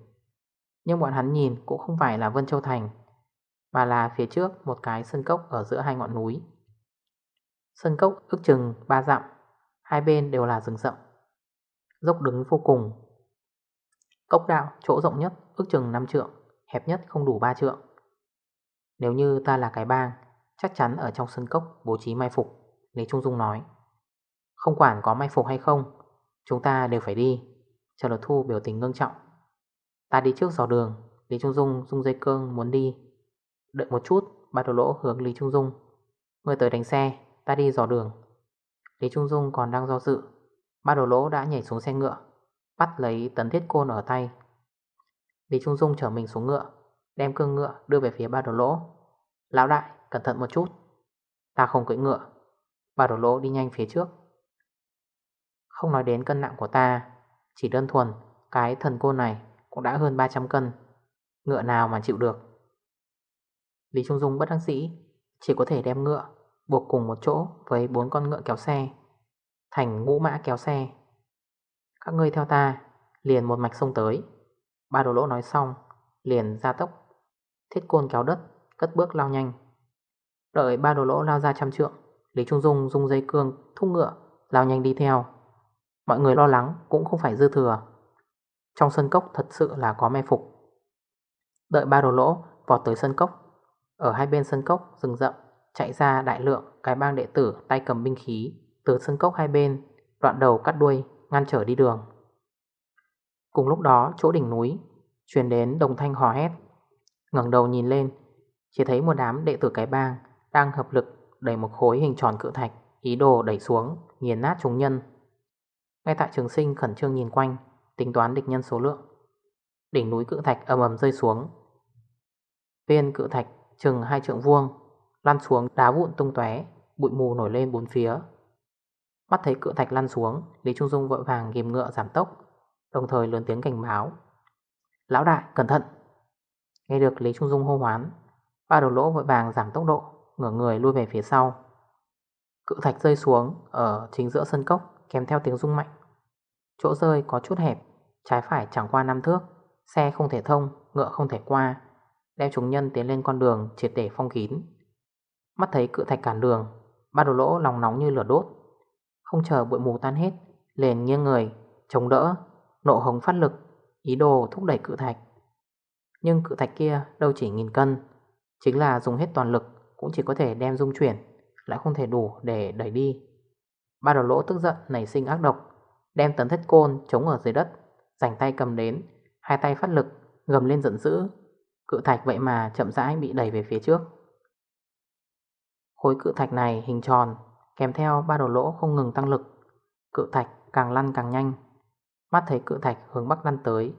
Nhưng bọn hắn nhìn cũng không phải là Vân Châu Thành, Mà là phía trước một cái sân cốc ở giữa hai ngọn núi. Sân cốc ước chừng ba dặm Hai bên đều là rừng rậm. Dốc đứng vô cùng. Cốc đạo, chỗ rộng nhất, ước chừng 5 trượng, Hẹp nhất không đủ 3 trượng. Nếu như ta là cái bang, Chắc chắn ở trong sân cốc bố trí mai phục, Lý Trung Dung nói. Không quản có mai phục hay không, Chúng ta đều phải đi. Trần Lột Thu biểu tình ngưng trọng. Ta đi trước dò đường, Lý Trung Dung dung dây cương muốn đi. Đợi một chút, Ba đồ lỗ hướng Lý Trung Dung. Người tới đánh xe, Ta đi dò đường. Lý Trung Dung còn đang do dự. Ba đồ lỗ đã nhảy xuống xe ngựa, Bắt lấy tấn thiết côn ở tay. Lý Trung Dung chở mình xuống ngựa, Đem cương ngựa đưa về phía ba đồ lỗ. Lão đại, cẩn thận một chút. Ta không cưỡi ngựa. Ba đồ lỗ đi nhanh phía trước. Không nói đến cân nặng của ta, Chỉ đơn thuần Cái thần côn này cũng đã hơn 300 cân, Ngựa nào mà chịu được? Lý Trung Dung bất đắc dĩ, Chỉ có thể đem ngựa Buộc cùng một chỗ với bốn con ngựa kéo xe. Thành ngũ mã kéo xe. Các ngươi theo ta, Liền một mạch sông tới. Ba đồ lỗ nói xong, Liền ra tốc. Thiết côn kéo đất, Cất bước lao nhanh. Đợi ba đồ lỗ lao ra trăm trượng, Lý Trung Dung dùng dây cương, thúc ngựa, Lao nhanh đi theo. Mọi người lo lắng cũng không phải dư thừa. Trong sân cốc thật sự là có me phục. Đợi ba đồ lỗ vọt tới sân cốc. Ở hai bên sân cốc rừng rậm Chạy ra đại lượng cái bang đệ tử tay cầm binh khí, Từ sân cốc hai bên, Đoạn đầu cắt đuôi, ngăn trở đi đường. Cùng lúc đó, chỗ đỉnh núi Truyền đến đồng thanh hò hét. Ngẩng đầu nhìn lên, Chỉ thấy một đám đệ tử cái bang Đang hợp lực đẩy một khối hình tròn cự thạch, Ý đồ đẩy xuống, Nghiền nát chúng nhân. Ngay tại trường sinh khẩn trương nhìn quanh, Tính toán địch nhân số lượng, Đỉnh núi cự thạch ầm ầm rơi xuống. Viên cự thạch chừng hai trượng vuông Lăn xuống đá vụn tung tóe Bụi mù nổi lên bốn phía. Mắt thấy cự thạch lăn xuống Lý Trung Dung vội vàng ghim ngựa giảm tốc Đồng thời lớn tiếng cảnh báo. Lão đại cẩn thận! Nghe được Lý Trung Dung hô hoán Ba đầu lỗ vội vàng giảm tốc độ Ngửa người lui về phía sau. Cự thạch rơi xuống ở chính giữa sân cốc Kèm theo tiếng rung mạnh. Chỗ rơi có chút hẹp Trái phải chẳng qua năm thước Xe không thể thông, ngựa không thể qua Đem chúng nhân tiến lên con đường triệt để phong kín. Mắt thấy cự thạch cản đường Ba đồ lỗ lòng nóng như lửa đốt. Không chờ bụi mù tan hết Liền nghiêng người, chống đỡ Nộ hống phát lực Ý đồ thúc đẩy cự thạch. Nhưng cự thạch kia đâu chỉ nghìn cân Chính là dùng hết toàn lực Cũng chỉ có thể đem dung chuyển Lại không thể đủ để đẩy đi. Ba đầu lỗ tức giận nảy sinh ác độc Đem tấn thất côn chống ở dưới đất Rảnh tay cầm đến Hai tay phát lực gầm lên giận dữ. Cự thạch vậy mà chậm rãi bị đẩy về phía trước. Khối cự thạch này hình tròn, Kèm theo ba đầu lỗ không ngừng tăng lực. Cự thạch càng lăn càng nhanh. Mắt thấy cự thạch hướng bắc lăn tới,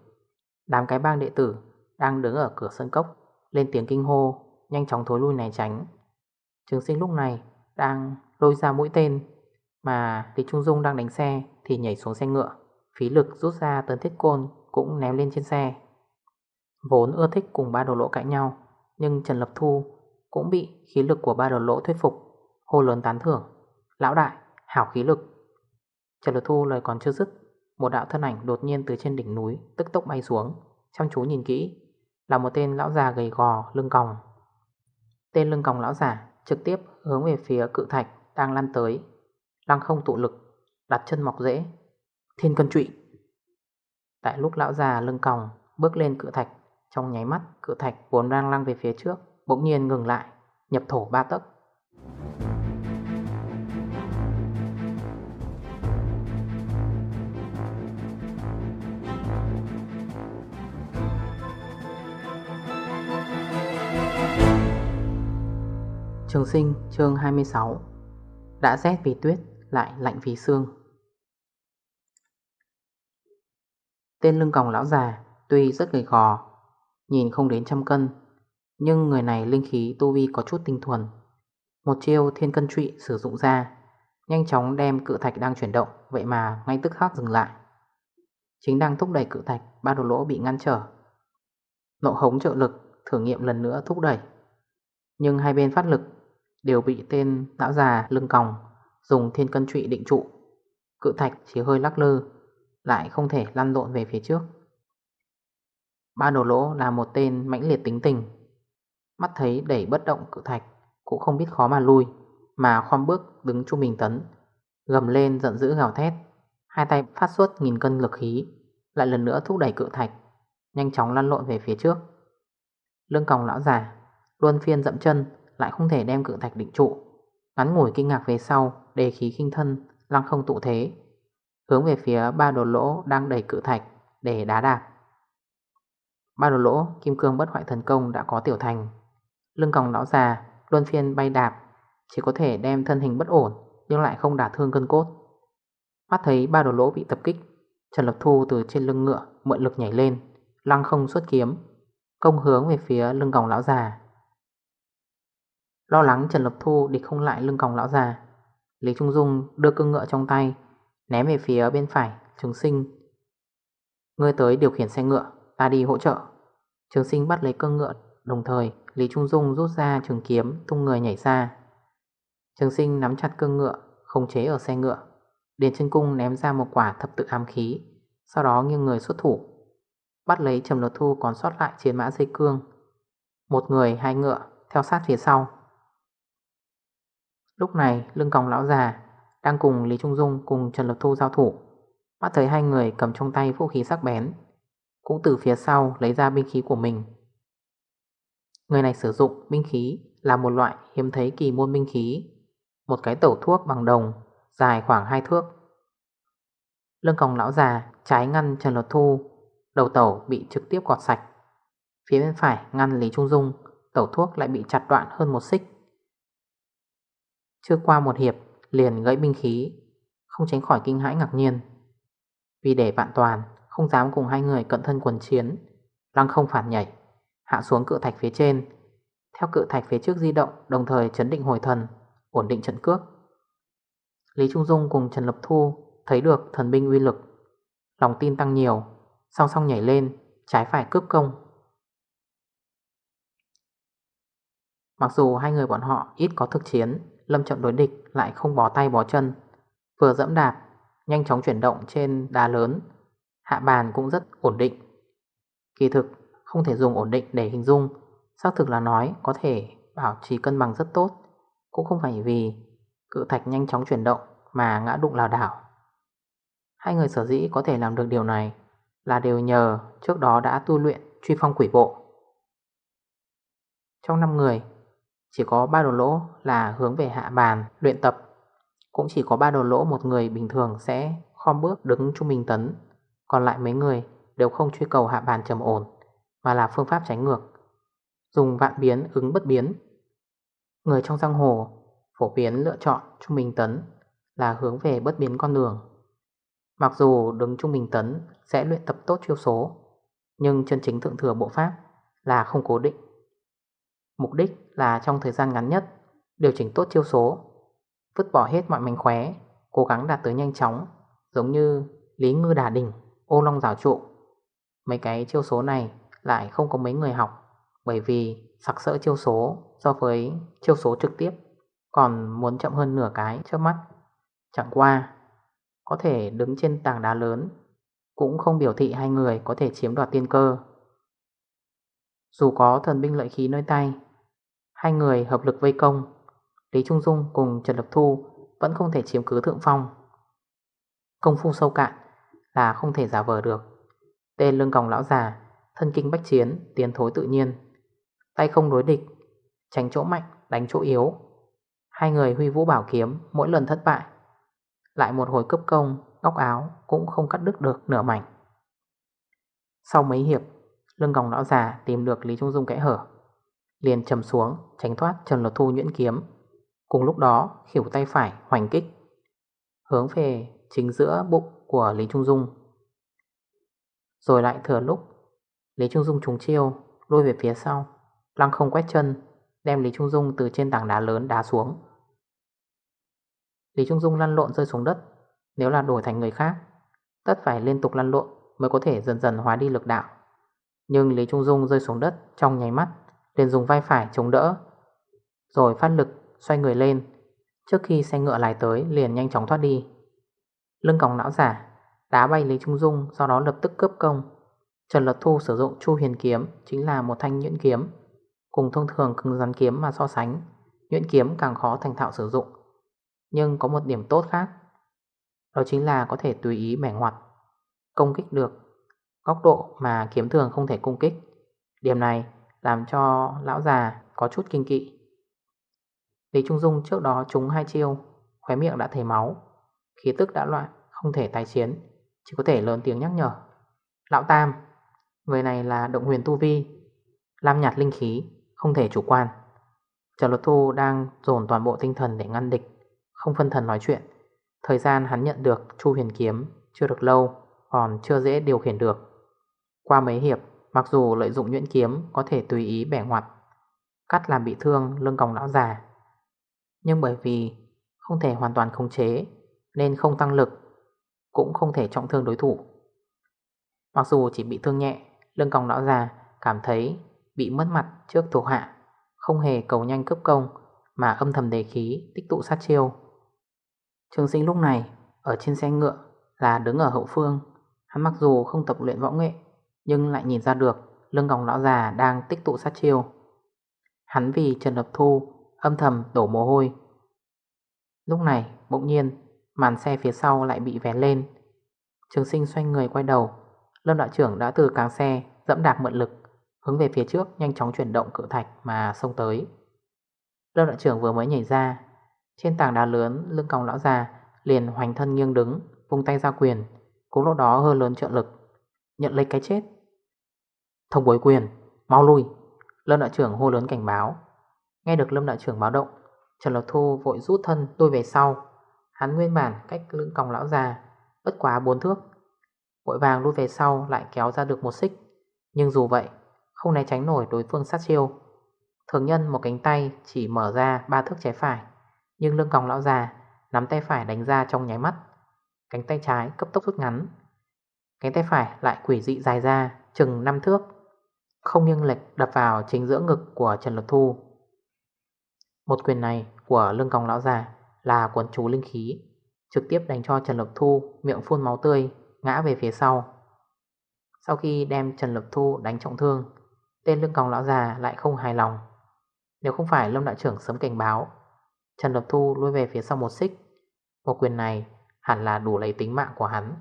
Đám cái bang đệ tử Đang đứng ở cửa sân cốc, Lên tiếng kinh hô, Nhanh chóng thối lui này tránh. Trường sinh lúc này đang lôi ra mũi tên, Mà Lý Trung Dung đang đánh xe Thì nhảy xuống xe ngựa, Phí lực rút ra tấn thiết côn Cũng ném lên trên xe. Vốn ưa thích cùng ba đồ lỗ cãi nhau, Nhưng Trần Lập Thu cũng bị khí lực của ba đồ lỗ thuyết phục. Hô lớn tán thưởng. Lão đại, hảo khí lực. Trần Lực Thu lời còn chưa dứt Một đạo thân ảnh đột nhiên từ trên đỉnh núi Tức tốc bay xuống Chăm chú nhìn kỹ. Là một tên lão già gầy gò lưng còng. Tên lưng còng lão giả trực tiếp hướng về phía cự thạch đang lăn tới Lăng không tụ lực Đặt chân mọc dễ Thiên cân trụy. Tại lúc lão già lưng còng bước lên cự thạch Trong nháy mắt cự thạch vốn đang lăng về phía trước Bỗng nhiên ngừng lại, Nhập thổ ba tấc. Trường sinh, chương 26 Đã rét vì tuyết, lại lạnh vì xương Tên lưng còng lão già tuy rất gầy gò, Nhìn không đến trăm cân nhưng người này linh khí tu vi có chút tinh thuần. Một chiêu thiên cân trụy sử dụng ra, Nhanh chóng đem cự thạch đang chuyển động, Vậy mà ngay tức khắc dừng lại. Chính đang thúc đẩy cự thạch, Ba đồ lỗ bị ngăn trở. Nộ hống trợ lực, thử nghiệm lần nữa thúc đẩy. Nhưng hai bên phát lực, Đều bị tên lão già lưng còng Dùng thiên cân trụy định trụ. Cự thạch chỉ hơi lắc lư, Lại không thể lăn lộn về phía trước. Ba đồ lỗ là một tên mãnh liệt tính tình. Mắt thấy đẩy bất động cự thạch, Cũng không biết khó mà lui, Mà khom bước đứng trung bình tấn, Gầm lên giận dữ gào thét. Hai tay phát xuất nghìn cân lực khí, Lại lần nữa thúc đẩy cự thạch, Nhanh chóng lăn lộn về phía trước. Lưng còng lão già Luôn phiên dậm chân, Lại không thể đem cự thạch định trụ. Ngắn ngủi kinh ngạc về sau, Đề khí khinh thân, Lăng không tụ thế, Hướng về phía ba đồ lỗ đang đẩy cự thạch Để đá đạp. Ba đồ lỗ, kim cương bất hoại thần công đã có tiểu thành. Lưng còng lão già, Luân phiên bay đạp, Chỉ có thể đem thân hình bất ổn Nhưng lại không đả thương cân cốt. Mắt thấy ba đồ lỗ bị tập kích, Trần Lập Thu từ trên lưng ngựa Mượn lực nhảy lên, Lăng không xuất kiếm, Công hướng về phía lưng còng lão già. Lo lắng Trần Lập Thu địch không lại lưng còng lão già, Lý Trung Dung đưa cưng ngựa trong tay, Ném về phía bên phải Trường sinh. Ngươi tới điều khiển xe ngựa, Ta đi hỗ trợ. Trường sinh bắt lấy cương ngựa Đồng thời, Lý Trung Dung rút ra trường kiếm, Tung người nhảy ra. Trường sinh nắm chặt cương ngựa, Không chế ở xe ngựa. Điền chân cung ném ra một quả thập tự ám khí, Sau đó nghiêng người xuất thủ. Bắt lấy Trầm Lột Thu còn sót lại trên mã dây cương. Một người, hai ngựa, Theo sát phía sau. Lúc này lưng còng lão già Đang cùng Lý Trung Dung cùng Trần Lập Thu giao thủ. Mắt thấy hai người cầm trong tay vũ khí sắc bén, Cũng từ phía sau lấy ra binh khí của mình. Người này sử dụng binh khí là một loại hiếm thấy kỳ môn binh khí, Một cái tẩu thuốc bằng đồng, dài khoảng 2 thước. Lưng còng lão già trái ngăn Trần Lột Thu, Đầu tẩu bị trực tiếp gọt sạch. Phía bên phải ngăn Lý Trung Dung, Tẩu thuốc lại bị chặt đoạn hơn một xích. Chưa qua một hiệp, liền gãy binh khí, Không tránh khỏi kinh hãi ngạc nhiên. Vì để bạn toàn, Không dám cùng hai người cận thân quần chiến, Lăng không phản nhảy. Hạ xuống cự thạch phía trên. Theo cự thạch phía trước di động, Đồng thời chấn định hồi thần, Ổn định trận cước. Lý Trung Dung cùng Trần Lập Thu Thấy được thần binh uy lực, Lòng tin tăng nhiều, Song song nhảy lên, Trái phải cướp công. Mặc dù hai người bọn họ ít có thực chiến, Lâm trận đối địch lại không bỏ tay bỏ chân, Vừa dẫm đạp, Nhanh chóng chuyển động trên đá lớn, Hạ bàn cũng rất ổn định. Kỳ thực không thể dùng ổn định để hình dung. Xác thực là nói, có thể bảo trì cân bằng rất tốt. Cũng không phải vì cự thạch nhanh chóng chuyển động mà ngã đụng lào đảo. Hai người sở dĩ có thể làm được điều này Là đều nhờ trước đó đã tu luyện, truy phong quỷ bộ. Trong 5 người, chỉ có ba đồ lỗ là hướng về hạ bàn, luyện tập. Cũng chỉ có ba đồ lỗ một người bình thường sẽ khom bước đứng trung bình tấn. Còn lại mấy người đều không truy cầu hạ bàn trầm ổn. Mà là phương pháp tránh ngược, Dùng vạn biến ứng bất biến. Người trong giang hồ phổ biến lựa chọn trung bình tấn là hướng về bất biến con đường. Mặc dù đứng trung bình tấn sẽ luyện tập tốt chiêu số, Nhưng chân chính thượng thừa bộ pháp là không cố định. Mục đích là trong thời gian ngắn nhất Điều chỉnh tốt chiêu số, Vứt bỏ hết mọi mánh khóe, Cố gắng đạt tới nhanh chóng, Giống như Lý Ngư Đà Đình Ô Long Giảo Trụ. Mấy cái chiêu số này lại không có mấy người học, Bởi vì sặc sỡ chiêu số So với chiêu số trực tiếp Còn muốn chậm hơn nửa cái trước mắt. Chẳng qua, Có thể đứng trên tảng đá lớn Cũng không biểu thị hai người có thể chiếm đoạt tiên cơ. Dù có thần binh lợi khí nơi tay, Hai người hợp lực vây công, Lý Trung Dung cùng Trần Lập Thu Vẫn không thể chiếm cứ thượng phong. Công phu sâu cạn Là không thể giả vờ được. Tên lưng còng lão già Thân kinh bách chiến, Tiến thối tự nhiên. Tay không đối địch, Tránh chỗ mạnh, đánh chỗ yếu. Hai người huy vũ bảo kiếm, Mỗi lần thất bại. Lại một hồi cấp công Góc áo, cũng không cắt đứt được nửa mảnh. Sau mấy hiệp, Lưng gòng lão già tìm được Lý Trung Dung kẽ hở. Liền trầm xuống, tránh thoát Trần Lột Thu nhuyễn kiếm. Cùng lúc đó, khỉu tay phải hoành kích. Hướng về chính giữa bụng của Lý Trung Dung. Rồi lại thừa lúc Lý Trung Dung trúng chiêu Lôi về phía sau. Lăng không quét chân, Đem Lý Trung Dung từ trên tảng đá lớn đá xuống. Lý Trung Dung lăn lộn rơi xuống đất. Nếu là đổi thành người khác, Tất phải liên tục lăn lộn Mới có thể dần dần hóa đi lực đạo. Nhưng Lý Trung Dung rơi xuống đất trong nháy mắt, liền dùng vai phải chống đỡ, Rồi phát lực xoay người lên. Trước khi xe ngựa lại tới, liền nhanh chóng thoát đi. Lưng còng não giả, Đá bay Lý Trung Dung, Sau đó lập tức cướp công. Trần Lật Thu sử dụng Chu hiền Kiếm Chính là một thanh nhuyễn kiếm. Cùng thông thường cứng rắn kiếm mà so sánh, Nhuyễn kiếm càng khó thành thạo sử dụng. Nhưng có một điểm tốt khác, Đó chính là có thể tùy ý bẻ ngoặt, Công kích được Góc độ mà kiếm thường không thể cung kích. Điểm này làm cho lão già có chút kinh kỵ. Lý Trung Dung trước đó trúng hai chiêu, Khóe miệng đã thấy máu, Khí tức đã loạn Không thể tái chiến, Chỉ có thể lớn tiếng nhắc nhở. Lão Tam Người này là động huyền tu vi, Lam nhạt linh khí, Không thể chủ quan. Trần luật Thu đang dồn toàn bộ tinh thần để ngăn địch, Không phân thần nói chuyện. Thời gian hắn nhận được Chu Huyền Kiếm Chưa được lâu, Còn chưa dễ điều khiển được. Qua mấy hiệp, Mặc dù lợi dụng nhuyễn kiếm Có thể tùy ý bẻ ngoặt, Cắt làm bị thương lưng còng lão già, Nhưng bởi vì Không thể hoàn toàn khống chế Nên không tăng lực, Cũng không thể trọng thương đối thủ. Mặc dù chỉ bị thương nhẹ Lưng còng lão già, cảm thấy Bị mất mặt trước thuộc hạ, Không hề cầu nhanh cấp công, Mà âm thầm đề khí, tích tụ sát chiêu. Trường sinh lúc này Ở trên xe ngựa là đứng ở hậu phương. Hắn mặc dù không tập luyện võ nghệ, Nhưng lại nhìn ra được Lưng còng lão già đang tích tụ sát chiêu. Hắn vì Trần Lập Thu Âm thầm đổ mồ hôi. Lúc này, bỗng nhiên, Màn xe phía sau lại bị vén lên. Trường sinh xoay người quay đầu Lâm đại trưởng đã từ càng xe, Dẫm đạp mượn lực, Hướng về phía trước, nhanh chóng chuyển động cự thạch mà xông tới. Lâm đại trưởng vừa mới nhảy ra, Trên tảng đá lớn, lưng còng lão già Liền hoành thân nghiêng đứng, Vung tay ra quyền Cũng lúc đó hơi lớn trợ lực, Nhận lấy cái chết. Thông bối quyền, Mau lui! Lâm đại trưởng hô lớn cảnh báo. Nghe được Lâm đại trưởng báo động, Trần Lộc Thu vội rút thân đuôi về sau. Hắn nguyên bản cách lưng còng lão già Bất quá bốn thước Vội vàng lui về sau, lại kéo ra được một xích. Nhưng dù vậy, Không né tránh nổi đối phương sát chiêu. Thường nhân một cánh tay chỉ mở ra ba thước trái phải, Nhưng lưng còng lão già Nắm tay phải đánh ra trong nháy mắt. Cánh tay trái cấp tốc rút ngắn. Cánh tay phải lại quỷ dị dài ra, Chừng 5 thước. Không nghiêng lệch đập vào chính giữa ngực của Trần Lực Thu. Một quyền này của lưng còng lão già Là quần chú linh khí, Trực tiếp đánh cho Trần Lộc Thu miệng phun máu tươi. Ngã về phía sau. Sau khi đem Trần Lập Thu đánh trọng thương, Tên lưng còng lão già lại không hài lòng. Nếu không phải Lâm Đại trưởng sớm cảnh báo, Trần Lập Thu lui về phía sau một xích, Một quyền này hẳn là đủ lấy tính mạng của hắn.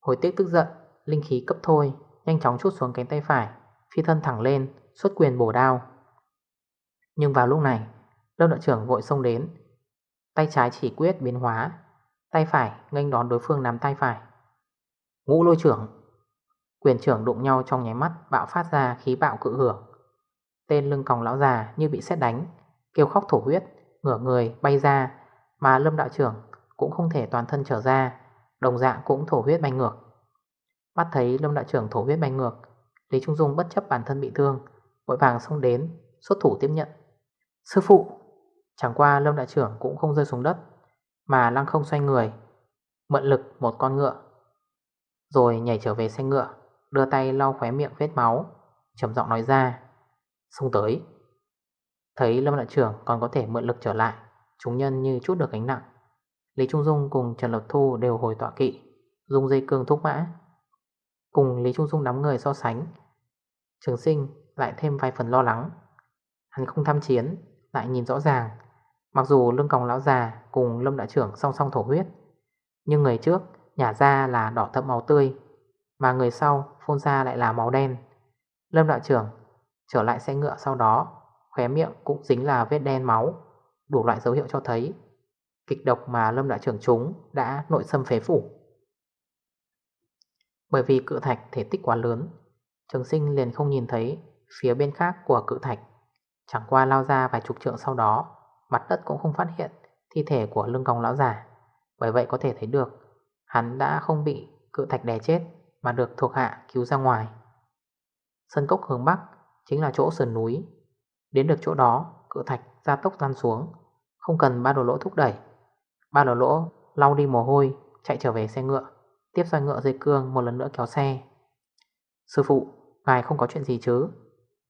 Hồi tiếc tức giận, Linh khí cấp thôi, Nhanh chóng chút xuống cánh tay phải, Phi thân thẳng lên, xuất quyền bổ đao. Nhưng vào lúc này, Lâm đội trưởng vội xông đến. Tay trái chỉ quyết biến hóa, Tay phải nghênh đón đối phương nắm tay phải. Ngũ lôi trưởng. Quyền trưởng đụng nhau trong nháy mắt, Bạo phát ra khí bạo cự hưởng. Tên lưng còng lão già như bị xét đánh, Kêu khóc thổ huyết, Ngửa người, bay ra. Mà lâm đạo trưởng cũng không thể toàn thân trở ra, Đồng dạng cũng thổ huyết bay ngược. Mắt thấy lâm đạo trưởng thổ huyết bay ngược, Lý Trung Dung bất chấp bản thân bị thương, Vội vàng xông đến, Xuất thủ tiếp nhận. Sư phụ! Chẳng qua lâm đại trưởng cũng không rơi xuống đất, Mà lăng không xoay người, Mượn lực một con ngựa rồi nhảy trở về xe ngựa, Đưa tay lau khóe miệng vết máu, trầm giọng nói ra Xông tới. Thấy lâm đại trưởng còn có thể mượn lực trở lại, Chúng nhân như chút được gánh nặng. Lý Trung Dung cùng Trần Lộc Thu đều hồi tọa kỵ, Dùng dây cương thúc mã. Cùng Lý Trung Dung đám người so sánh, Trường sinh lại thêm vài phần lo lắng. Hắn không tham chiến, Lại nhìn rõ ràng, Mặc dù lưng còng lão già cùng lâm đại trưởng song song thổ huyết, Nhưng người trước nhả ra là đỏ thẫm máu tươi, Mà người sau phun ra lại là máu đen. Lâm đại trưởng trở lại xe ngựa sau đó, Khóe miệng cũng dính là vết đen máu, Đủ loại dấu hiệu cho thấy Kịch độc mà lâm đại trưởng chúng đã nội xâm phế phủ. Bởi vì cự thạch thể tích quá lớn, Trường sinh liền không nhìn thấy phía bên khác của cự thạch. Chẳng qua lao ra vài chục trượng sau đó, Mặt đất cũng không phát hiện thi thể của lưng còng lão giả Bởi vậy có thể thấy được Hắn đã không bị cự thạch đè chết Mà được thuộc hạ cứu ra ngoài. Sân cốc hướng Bắc Chính là chỗ sườn núi. Đến được chỗ đó, cự thạch ra tốc lăn xuống, Không cần ba đồ lỗ thúc đẩy. Ba đồ lỗ lau đi mồ hôi, Chạy trở về xe ngựa, Tiếp xoay ngựa dây cương một lần nữa kéo xe. Sư phụ, Ngài không có chuyện gì chứ?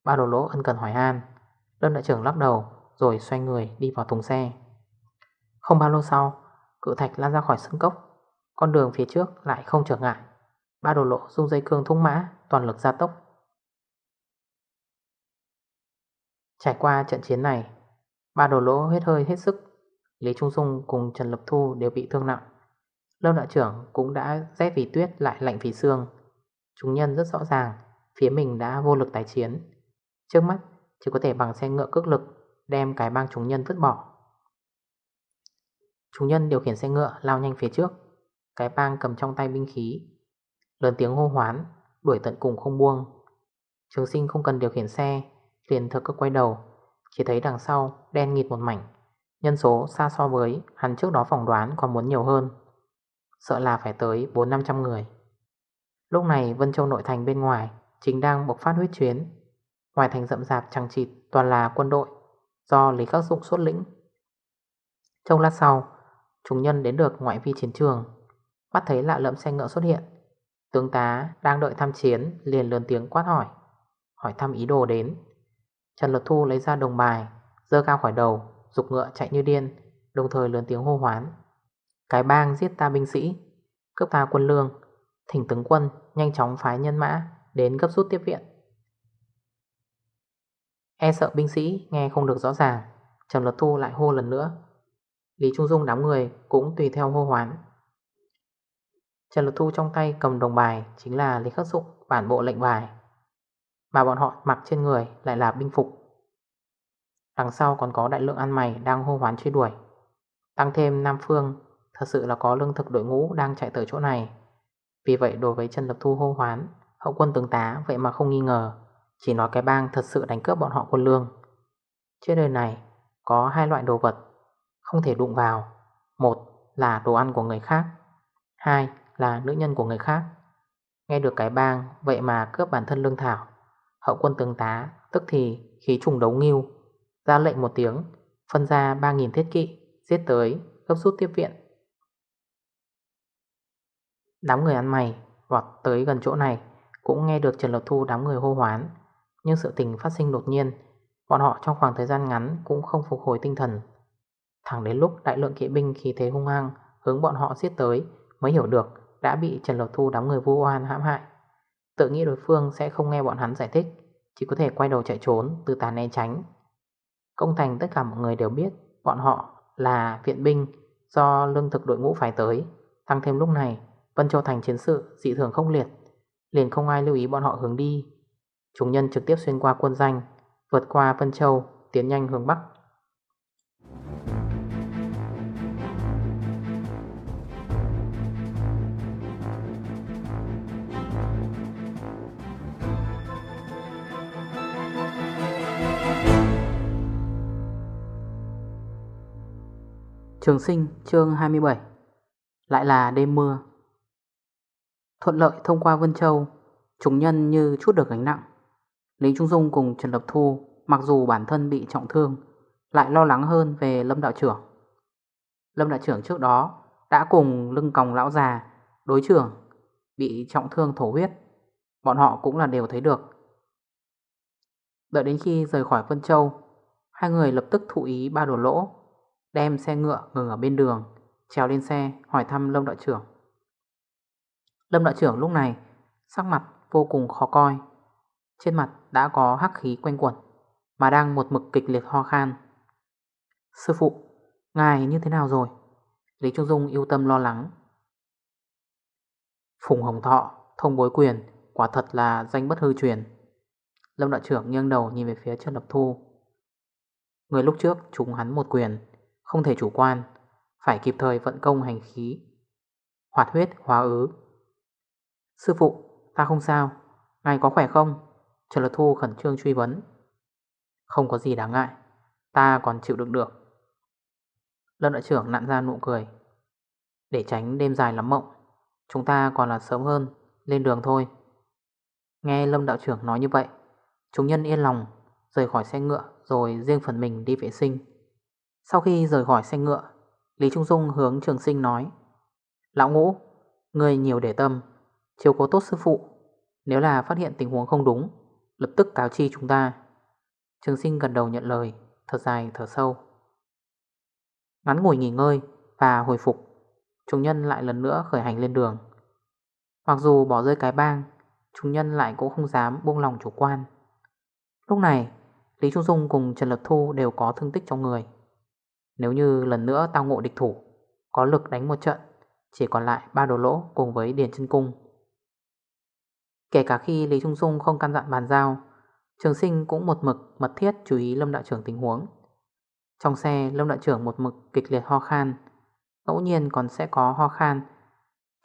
Ba đồ lỗ ân cần hỏi han. Lâm đại trưởng lắc đầu rồi xoay người đi vào thùng xe. Không bao lâu sau, Cự thạch lan ra khỏi sân cốc. Con đường phía trước lại không trở ngại. Ba đồ lộ dung dây cương thung mã, Toàn lực gia tốc. Trải qua trận chiến này, Ba đồ lỗ hết hơi hết sức. Lý Trung Dung cùng Trần Lập Thu đều bị thương nặng. Lâm đại trưởng cũng đã rét vì tuyết lại lạnh vì xương. Chúng nhân rất rõ ràng, Phía mình đã vô lực tái chiến. Trước mắt, chỉ có thể bằng xe ngựa cước lực Đem cái bang chúng nhân vứt bỏ. Chúng nhân điều khiển xe ngựa lao nhanh phía trước. Cái bang cầm trong tay binh khí. Lớn tiếng hô hoán, Đuổi tận cùng không buông. Trường sinh không cần điều khiển xe, Liền thực cơ quay đầu. Chỉ thấy đằng sau đen nghịt một mảnh. Nhân số xa so với hắn trước đó phỏng đoán còn muốn nhiều hơn. Sợ là phải tới 4-500 người. Lúc này Vân Châu nội thành bên ngoài Chính đang bộc phát huyết chuyến Ngoài thành rậm rạp chẳng chịt, toàn là quân đội, Do Lý Khắc Dụng xuất lĩnh. Trong lát sau, Chúng nhân đến được ngoại vi chiến trường. Bắt thấy lạ lẫm xe ngựa xuất hiện. Tướng tá đang đợi thăm chiến Liền lớn tiếng quát hỏi. Hỏi thăm ý đồ đến. Trần Luật Thu lấy ra đồng bài Dơ cao khỏi đầu Dục ngựa chạy như điên, Đồng thời lớn tiếng hô hoán. Cái bang giết ta binh sĩ, Cướp ta quân lương, Thỉnh tướng quân nhanh chóng phái nhân mã Đến gấp rút tiếp viện. E sợ binh sĩ nghe không được rõ ràng, Trần Luật Thu lại hô lần nữa. Lý Trung Dung đám người cũng tùy theo hô hoán. Trần Lục Thu trong tay cầm đồng bài Chính là Lý Khắc Dụng, bản bộ lệnh bài. Mà bọn họ mặc trên người lại là binh phục. Đằng sau còn có đại lượng ăn mày đang hô hoán truy đuổi. Tăng thêm Nam Phương, Thật sự là có lương thực đội ngũ đang chạy tới chỗ này. Vì vậy đối với Trần Lập Thu hô hoán, Hậu quân tướng tá vậy mà không nghi ngờ, Chỉ nói cái bang thật sự đánh cướp bọn họ quân lương. Trên đời này có hai loại đồ vật Không thể đụng vào. Một là đồ ăn của người khác. Hai là nữ nhân của người khác. Nghe được cái bang, Vậy mà cướp bản thân lương thảo. Hậu quân tướng tá, Tức thì khí trùng đấu nghiêu ra lệnh một tiếng, Phân ra 3.000 thiết kỵ, Giết tới, gấp rút tiếp viện. Đám người ăn mày, Vọt tới gần chỗ này, Cũng nghe được Trần Lộc Thu đám người hô hoán. Nhưng sự tình phát sinh đột nhiên, Bọn họ trong khoảng thời gian ngắn Cũng không phục hồi tinh thần. Thẳng đến lúc đại lượng kỵ binh khí thế hung hăng Hướng bọn họ giết tới Mới hiểu được đã bị Trần Lộc Thu đám người vu oan hãm hại. Tự nghĩ đối phương sẽ không nghe bọn hắn giải thích, Chỉ có thể quay đầu chạy trốn Từ tàn né tránh. Công thành tất cả mọi người đều biết Bọn họ là viện binh Do lương thực đội ngũ phải tới. Thăng thêm lúc này, Vân Châu Thành chiến sự dị thường không liệt. Liền không ai lưu ý bọn họ hướng đi. Chúng nhân trực tiếp xuyên qua quân danh, Vượt qua Vân Châu, Tiến nhanh hướng Bắc. Trường sinh, chương 27 Lại là đêm mưa. Thuận lợi thông qua Vân Châu, Chúng nhân như chút được gánh nặng. Lý Trung Dung cùng Trần Lập Thu, Mặc dù bản thân bị trọng thương, Lại lo lắng hơn về Lâm Đạo Trưởng. Lâm Đạo Trưởng trước đó Đã cùng lưng còng lão già, Đối trưởng, Bị trọng thương thổ huyết. Bọn họ cũng là đều thấy được. Đợi đến khi rời khỏi Vân Châu, Hai người lập tức thụ ý ba đổ lỗ. Đem xe ngựa ngừng ở bên đường, Trèo lên xe, hỏi thăm Lâm đội trưởng. Lâm đội trưởng lúc này, Sắc mặt vô cùng khó coi. Trên mặt đã có hắc khí quanh quẩn, Mà đang một mực kịch liệt ho khan. Sư phụ, Ngài như thế nào rồi? Lý Trung Dung yêu tâm lo lắng. Phùng Hồng Thọ Thông bối quyền, Quả thật là danh bất hư truyền. Lâm đạo trưởng nghiêng đầu nhìn về phía Trần Lập Thu. Người lúc trước trúng hắn một quyền không thể chủ quan, Phải kịp thời vận công hành khí, Hoạt huyết, hóa ứ. Sư phụ, ta không sao. Ngài có khỏe không? Trần Lật Thu khẩn trương truy vấn. Không có gì đáng ngại. Ta còn chịu đựng được. Lâm đại trưởng nặn ra nụ cười. Để tránh đêm dài lắm mộng, Chúng ta còn là sớm hơn, Lên đường thôi. Nghe Lâm đạo trưởng nói như vậy, Chúng nhân yên lòng, Rời khỏi xe ngựa Rồi riêng phần mình đi vệ sinh sau khi rời khỏi xe ngựa, Lý Trung Dung hướng trường sinh nói, Lão ngũ Người nhiều để tâm Chiều cố tốt sư phụ. Nếu là phát hiện tình huống không đúng, Lập tức cáo chi chúng ta. Trường sinh gần đầu nhận lời Thật dài, thở sâu. Ngắn ngủi nghỉ ngơi và hồi phục, Chúng nhân lại lần nữa khởi hành lên đường. Mặc dù bỏ rơi cái bang, Chúng nhân lại cũng không dám buông lòng chủ quan. Lúc này, Lý Trung Dung cùng Trần Lập Thu đều có thương tích trong người nếu như lần nữa tao ngộ địch thủ, Có lực đánh một trận, Chỉ còn lại ba đồ lỗ cùng với Điền chân Cung. Kể cả khi Lý Trung Dung không căn dặn bàn giao, Trường sinh cũng một mực mật thiết chú ý Lâm Đạo trưởng tình huống. Trong xe, Lâm Đạo trưởng một mực kịch liệt ho khan. Ngẫu nhiên còn sẽ có ho khan.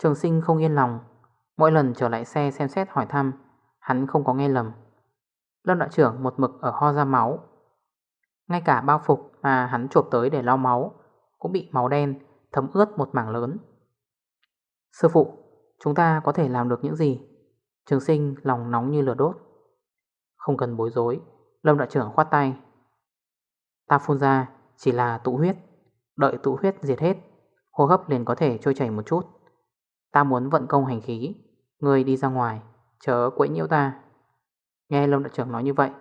Trường sinh không yên lòng. Mỗi lần trở lại xe xem xét hỏi thăm, Hắn không có nghe lầm. Lâm Đạo trưởng một mực ở ho ra máu. Ngay cả bao phục mà hắn chuộc tới để lau máu Cũng bị máu đen thấm ướt một mảng lớn. Sư phụ, Chúng ta có thể làm được những gì? Trường sinh lòng nóng như lửa đốt. Không cần bối rối, Lâm đại trưởng khoát tay. Ta phun ra chỉ là tụ huyết, Đợi tụ huyết diệt hết, Hô hấp liền có thể trôi chảy một chút. Ta muốn vận công hành khí, Người đi ra ngoài, Chớ quẫy nhiễu ta. Nghe Lâm đại trưởng nói như vậy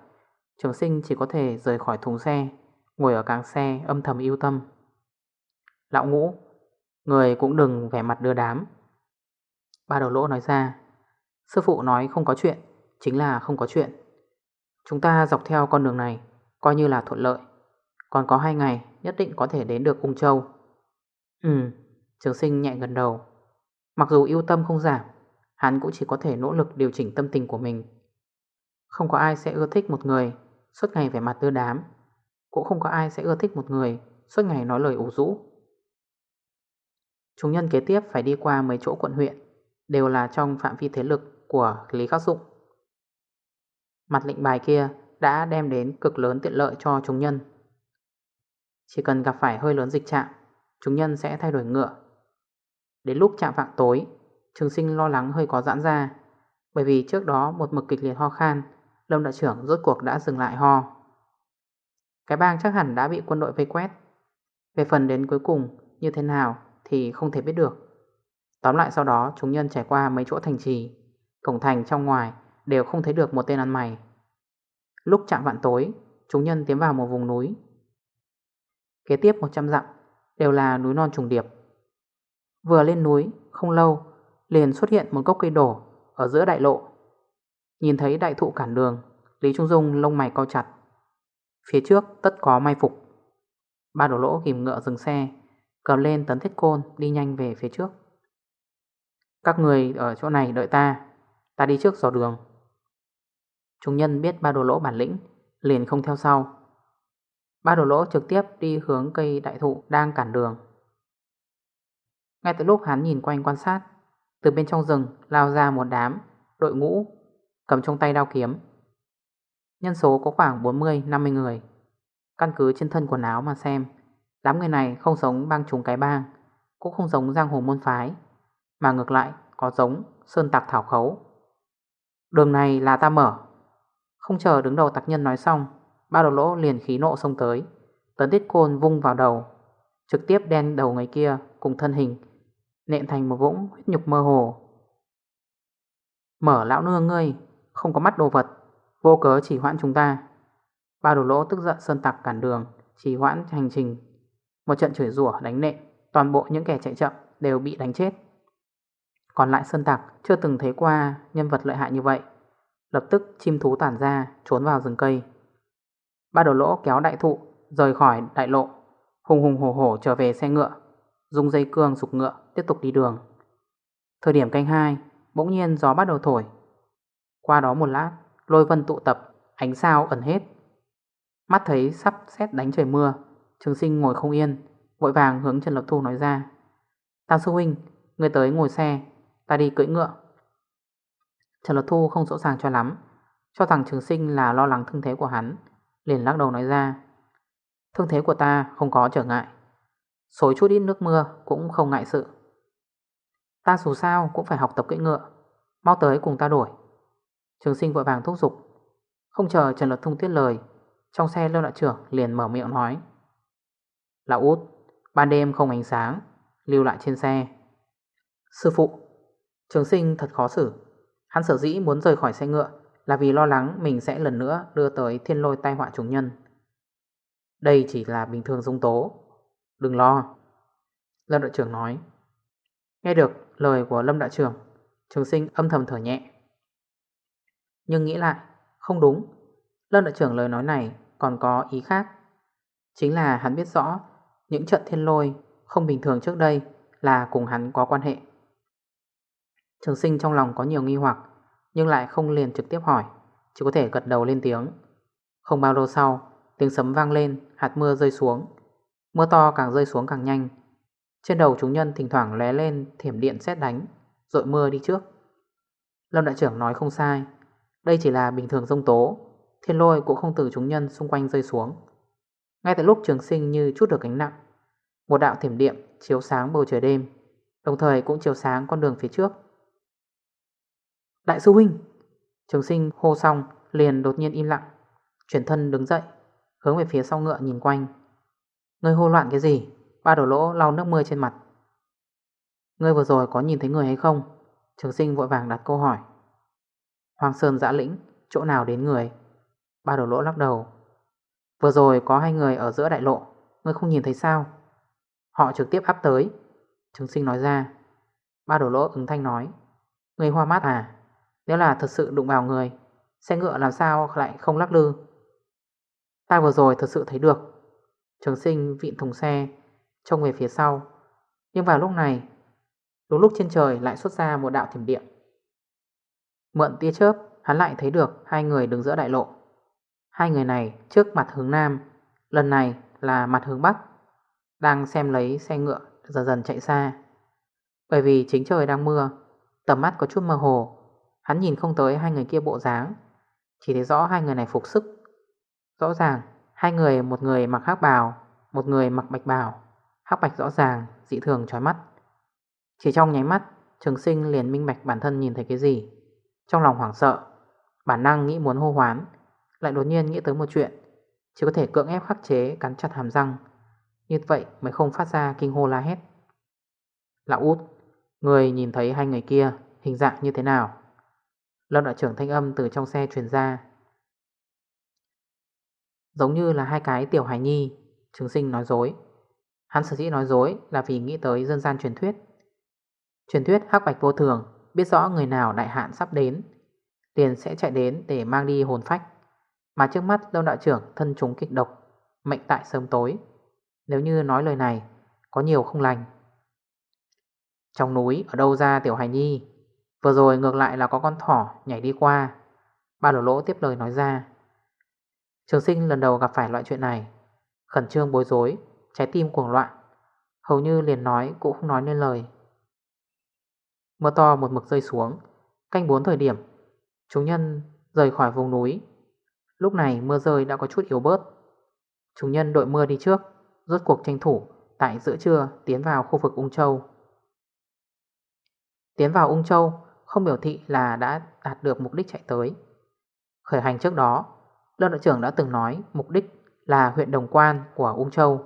Trường sinh chỉ có thể rời khỏi thùng xe, Ngồi ở càng xe âm thầm yêu tâm. Lão ngũ, Người cũng đừng vẻ mặt đưa đám. Ba đầu lỗ nói ra, Sư phụ nói không có chuyện, Chính là không có chuyện. Chúng ta dọc theo con đường này, Coi như là thuận lợi. Còn có hai ngày, nhất định có thể đến được Ung Châu. Ừ Trường sinh nhẹ gần đầu. Mặc dù yêu tâm không giảm, Hắn cũng chỉ có thể nỗ lực điều chỉnh tâm tình của mình. Không có ai sẽ ưa thích một người. Suốt ngày vẻ mặt tư đám. Cũng không có ai sẽ ưa thích một người, Suốt ngày nói lời ủ rũ. Chúng nhân kế tiếp phải đi qua mấy chỗ quận huyện, Đều là trong phạm vi thế lực của Lý Khắc Dụng. Mặt lệnh bài kia đã đem đến cực lớn tiện lợi cho chúng nhân. Chỉ cần gặp phải hơi lớn dịch trạng Chúng nhân sẽ thay đổi ngựa. Đến lúc chạm vạng tối, Trường sinh lo lắng hơi có giãn ra, Bởi vì trước đó một mực kịch liệt ho khan Lâm đại trưởng rốt cuộc đã dừng lại ho. Cái bang chắc hẳn đã bị quân đội vây quét. Về phần đến cuối cùng, như thế nào thì không thể biết được. Tóm lại sau đó, chúng nhân trải qua mấy chỗ thành trì, Cổng thành trong ngoài đều không thấy được một tên ăn mày. Lúc chạm vạn tối, Chúng nhân tiến vào một vùng núi. Kế tiếp 100 dặm Đều là núi non trùng điệp. Vừa lên núi, không lâu, Liền xuất hiện một gốc cây đổ Ở giữa đại lộ. Nhìn thấy đại thụ cản đường, Lý Trung Dung lông mày co chặt. Phía trước tất có mai phục. Ba đổ lỗ ghim ngựa dừng xe Cầm lên tấn thiết côn đi nhanh về phía trước. Các người ở chỗ này đợi ta Ta đi trước dò đường. Chúng nhân biết ba đồ lỗ bản lĩnh, Liền không theo sau. Ba đồ lỗ trực tiếp đi hướng cây đại thụ đang cản đường. Ngay từ lúc hắn nhìn quanh quan sát, Từ bên trong rừng lao ra một đám Đội ngũ Cầm trong tay đao kiếm. Nhân số có khoảng 40-50 người. Căn cứ trên thân quần áo mà xem, Đám người này không giống bang chúng cái bang, Cũng không giống giang hồ môn phái, Mà ngược lại có giống sơn tạc thảo khấu. Đường này là ta mở. Không chờ đứng đầu tạc nhân nói xong, Ba đầu lỗ liền khí nộ xông tới. Tấn tiết côn vung vào đầu, Trực tiếp đen đầu người kia cùng thân hình, Nện thành một vũng huyết nhục mơ hồ. Mở lão nương ngươi không có mắt đồ vật. Vô cớ chỉ hoãn chúng ta. Ba đồ lỗ tức giận sơn tặc cản đường, Chỉ hoãn hành trình. Một trận chửi rủa, đánh nệ Toàn bộ những kẻ chạy chậm đều bị đánh chết. Còn lại sơn tặc chưa từng thấy qua nhân vật lợi hại như vậy. Lập tức chim thú tản ra, Trốn vào rừng cây. Ba đầu lỗ kéo đại thụ, Rời khỏi đại lộ, Hùng hùng hổ hổ trở về xe ngựa, Dùng dây cương sụp ngựa tiếp tục đi đường. Thời điểm canh hai, Bỗng nhiên gió bắt đầu thổi. Qua đó một lát, Lôi vân tụ tập, Ánh sao ẩn hết. Mắt thấy sắp xét đánh trời mưa, Trường sinh ngồi không yên, Vội vàng hướng Trần Lập Thu nói ra. Tam sư huynh, Người tới ngồi xe, Ta đi cưỡi ngựa. Trần Lập Thu không rõ ràng cho lắm, Cho rằng trường sinh là lo lắng thương thế của hắn, Liền lắc đầu nói ra. Thương thế của ta không có trở ngại, Xối chút ít nước mưa cũng không ngại sự. Ta dù sao cũng phải học tập cưỡi ngựa, Mau tới cùng ta đổi Trường sinh vội vàng thúc giục. Không chờ Trần Luật Thông tiết lời, Trong xe Lâm Đại trưởng liền mở miệng nói. Lão út, Ban đêm không ánh sáng, Lưu lại trên xe. Sư phụ, Trường sinh thật khó xử. Hắn sở dĩ muốn rời khỏi xe ngựa Là vì lo lắng mình sẽ lần nữa đưa tới thiên lôi tai họa chúng nhân. Đây chỉ là bình thường dung tố. Đừng lo. Lâm đại trưởng nói. Nghe được lời của Lâm đại trưởng, Trường sinh âm thầm thở nhẹ. Nhưng nghĩ lại, Không đúng. Lâm đại trưởng lời nói này còn có ý khác. Chính là hắn biết rõ, Những trận thiên lôi không bình thường trước đây Là cùng hắn có quan hệ. Trường sinh trong lòng có nhiều nghi hoặc, Nhưng lại không liền trực tiếp hỏi, Chỉ có thể gật đầu lên tiếng. Không bao lâu sau, Tiếng sấm vang lên, Hạt mưa rơi xuống. Mưa to càng rơi xuống càng nhanh. Trên đầu chúng nhân thỉnh thoảng lé lên Thiểm điện xét đánh Rội mưa đi trước. Lâm đại trưởng nói không sai. Đây chỉ là bình thường rông tố, Thiên lôi cũng không từ chúng nhân xung quanh rơi xuống. Ngay tại lúc trường sinh như chút được gánh nặng, Một đạo thiểm điện chiếu sáng bầu trời đêm, Đồng thời cũng chiếu sáng con đường phía trước. Đại sư huynh! Trường sinh hô xong, liền đột nhiên im lặng, Chuyển thân đứng dậy, Hướng về phía sau ngựa nhìn quanh. Ngươi hô loạn cái gì? Ba đổ lỗ lau nước mưa trên mặt. Ngươi vừa rồi có nhìn thấy người hay không? Trường sinh vội vàng đặt câu hỏi. Hoàng Sơn dã lĩnh, Chỗ nào đến người? Ba đầu lỗ lắc đầu. Vừa rồi có hai người ở giữa đại lộ, Ngươi không nhìn thấy sao? Họ trực tiếp áp tới. Trường sinh nói ra. Ba đổ lỗ ứng thanh nói. Người hoa mát à? Nếu là thật sự đụng vào người, Xe ngựa làm sao lại không lắc lư? Ta vừa rồi thật sự thấy được. Trường sinh vịn thùng xe, Trông về phía sau. Nhưng vào lúc này, Đúng lúc trên trời lại xuất ra một đạo thiểm điện. Mượn tia chớp, Hắn lại thấy được hai người đứng giữa đại lộ. Hai người này trước mặt hướng Nam, Lần này là mặt hướng Bắc, Đang xem lấy xe ngựa dần dần chạy xa. Bởi vì chính trời đang mưa, Tầm mắt có chút mơ hồ, Hắn nhìn không tới hai người kia bộ dáng. Chỉ thấy rõ hai người này phục sức. Rõ ràng, Hai người một người mặc hắc bào, Một người mặc bạch bào, Hắc bạch rõ ràng, dị thường trói mắt. Chỉ trong nháy mắt, Trường sinh liền minh bạch bản thân nhìn thấy cái gì. Trong lòng hoảng sợ, Bản năng nghĩ muốn hô hoán, Lại đột nhiên nghĩ tới một chuyện, Chỉ có thể cưỡng ép khắc chế, cắn chặt hàm răng. Như vậy mới không phát ra kinh hô la hét. Lão út, Người nhìn thấy hai người kia, Hình dạng như thế nào? Lâm đại trưởng thanh âm từ trong xe truyền ra. Giống như là hai cái tiểu hài nhi, Trường sinh nói dối. Hắn sở dĩ nói dối là vì nghĩ tới dân gian truyền thuyết. Truyền thuyết hắc bạch vô thường. Biết rõ người nào đại hạn sắp đến, Liền sẽ chạy đến để mang đi hồn phách. Mà trước mắt Đông Đạo trưởng thân chúng kịch độc, Mệnh tại sớm tối. Nếu như nói lời này, Có nhiều không lành. Trong núi ở đâu ra tiểu hài nhi? Vừa rồi ngược lại là có con thỏ nhảy đi qua. Ba lỗ lỗ tiếp lời nói ra. Trường sinh lần đầu gặp phải loại chuyện này. Khẩn trương bối rối, Trái tim cuồng loạn. Hầu như liền nói cũng không nói nên lời. Mưa to một mực rơi xuống. Canh bốn thời điểm, Chúng nhân rời khỏi vùng núi. Lúc này mưa rơi đã có chút yếu bớt. Chúng nhân đội mưa đi trước, Rốt cuộc tranh thủ Tại giữa trưa tiến vào khu vực Ung Châu. Tiến vào Ung Châu, Không biểu thị là đã đạt được mục đích chạy tới. Khởi hành trước đó, Lân đội trưởng đã từng nói mục đích là huyện Đồng Quan của Ung Châu,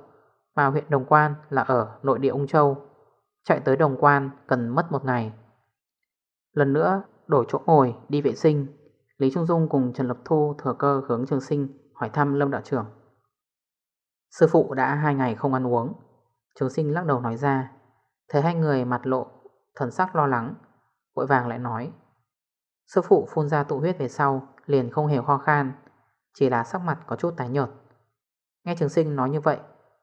Mà huyện Đồng Quan là ở nội địa Ung Châu. Chạy tới Đồng Quan cần mất một ngày. Lần nữa, đổi chỗ ngồi, đi vệ sinh. Lý Trung Dung cùng Trần Lập Thu thừa cơ hướng trường sinh, hỏi thăm Lâm đạo trưởng. Sư phụ đã hai ngày không ăn uống. Trường sinh lắc đầu nói ra. Thấy hai người mặt lộ Thần sắc lo lắng, Vội vàng lại nói. Sư phụ phun ra tụ huyết về sau, Liền không hề ho khan, Chỉ là sắc mặt có chút tái nhợt. Nghe trường sinh nói như vậy,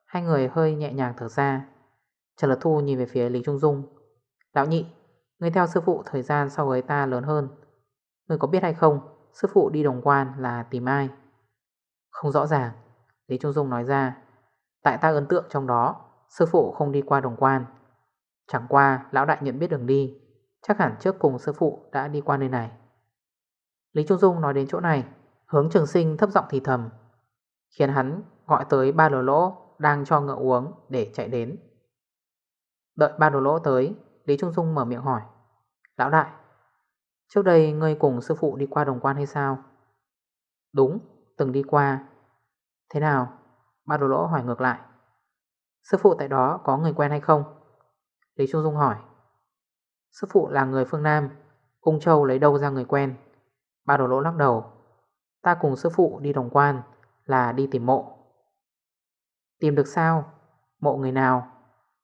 Hai người hơi nhẹ nhàng thở ra. Trần Lật Thu nhìn về phía Lý Trung Dung. Lão nhị Người theo sư phụ thời gian so với ta lớn hơn. Người có biết hay không, Sư phụ đi đồng quan là tìm ai? Không rõ ràng. Lý Trung Dung nói ra, Tại ta ấn tượng trong đó, Sư phụ không đi qua đồng quan. Chẳng qua, lão đại nhận biết đường đi, Chắc hẳn trước cùng sư phụ đã đi qua nơi này. Lý Trung Dung nói đến chỗ này, Hướng trường sinh thấp giọng thì thầm, Khiến hắn gọi tới ba lỗ lỗ Đang cho ngựa uống để chạy đến. Đợi ba đồ lỗ tới Lý Trung Dung mở miệng hỏi, Lão đại, Trước đây ngươi cùng sư phụ đi qua đồng quan hay sao? Đúng, Từng đi qua. Thế nào? Ba đồ lỗ hỏi ngược lại, Sư phụ tại đó có người quen hay không? Lý Trung Dung hỏi, Sư phụ là người phương Nam, Ung Châu lấy đâu ra người quen? Ba đồ lỗ lắc đầu, Ta cùng sư phụ đi đồng quan Là đi tìm mộ. Tìm được sao? Mộ người nào?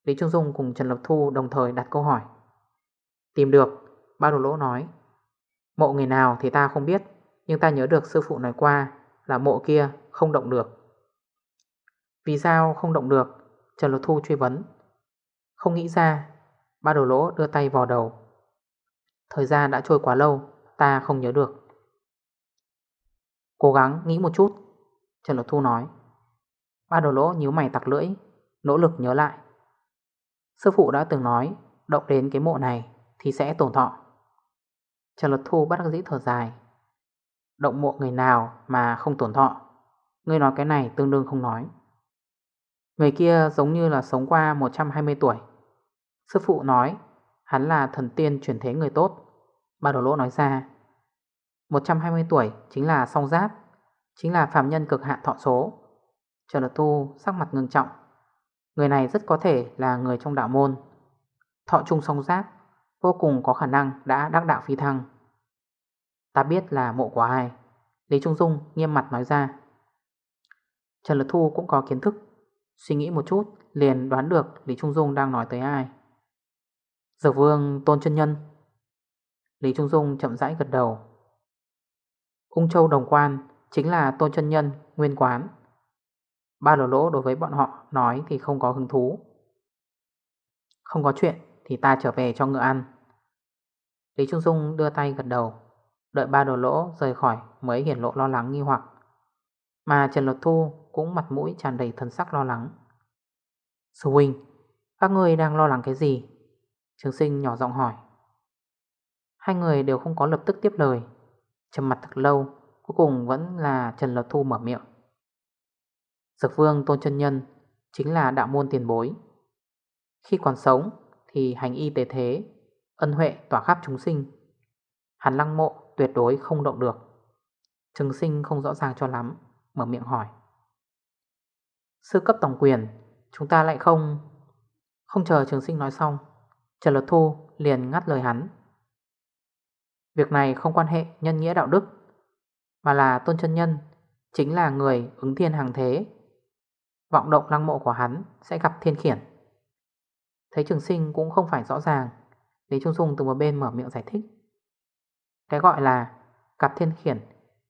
Lý Trung Dung cùng Trần Lập Thu đồng thời đặt câu hỏi. Tìm được Ba đồ lỗ nói. Mộ người nào thì ta không biết, Nhưng ta nhớ được sư phụ nói qua Là mộ kia không động được. Vì sao không động được? Trần Lập Thu truy vấn. Không nghĩ ra Ba đồ lỗ đưa tay vào đầu. Thời gian đã trôi quá lâu, Ta không nhớ được. Cố gắng nghĩ một chút, Trần Lập Thu nói. Ba đồ lỗ nhíu mày tặc lưỡi, Nỗ lực nhớ lại. Sư phụ đã từng nói, Động đến cái mộ này thì sẽ tổn thọ. Trần Luật Thu bắt đắc dĩ thở dài, Động mộ người nào mà không tổn thọ? Ngươi nói cái này tương đương không nói. Người kia giống như là sống qua 120 tuổi. Sư phụ nói, Hắn là thần tiên chuyển thế người tốt. Bà đồ lỗ nói ra 120 tuổi chính là song giáp, Chính là phàm nhân cực hạn thọ số. Trần Lật Thu sắc mặt ngưng trọng Người này rất có thể là người trong đạo môn. Thọ trung song giác Vô cùng có khả năng đã đắc đạo phi thăng. Ta biết là mộ của ai? Lý Trung Dung nghiêm mặt nói ra. Trần Lực Thu cũng có kiến thức. Suy nghĩ một chút, Liền đoán được Lý Trung Dung đang nói tới ai. Dược vương Tôn chân Nhân. Lý Trung Dung chậm rãi gật đầu. Ung Châu Đồng Quan Chính là Tôn chân Nhân Nguyên Quán. Ba lỗ lỗ đối với bọn họ Nói thì không có hứng thú. Không có chuyện Thì ta trở về cho ngựa ăn. Lý Trung Dung đưa tay gật đầu, Đợi ba đồ lỗ rời khỏi Mới hiển lộ lo lắng nghi hoặc. Mà Trần Lột Thu cũng mặt mũi tràn đầy thần sắc lo lắng. Sư huynh, Các người đang lo lắng cái gì? Trường sinh nhỏ giọng hỏi. Hai người đều không có lập tức tiếp lời. Trầm mặt thật lâu, Cuối cùng vẫn là Trần Lột Thu mở miệng. Dược vương Tôn chân Nhân Chính là đạo môn tiền bối. Khi còn sống Thì hành y tế thế, Ân huệ tỏa khắp chúng sinh. Hắn lăng mộ tuyệt đối không động được. Trường sinh không rõ ràng cho lắm, Mở miệng hỏi. Sư cấp tổng quyền, Chúng ta lại không Không chờ trường sinh nói xong, Trần Lật Thu liền ngắt lời hắn. Việc này không quan hệ nhân nghĩa đạo đức, Mà là tôn chân nhân Chính là người ứng thiên hàng thế. Vọng động lăng mộ của hắn Sẽ gặp thiên khiển. Thấy trường sinh cũng không phải rõ ràng Lý Trung Dung từ một bên mở miệng giải thích. Cái gọi là gặp thiên khiển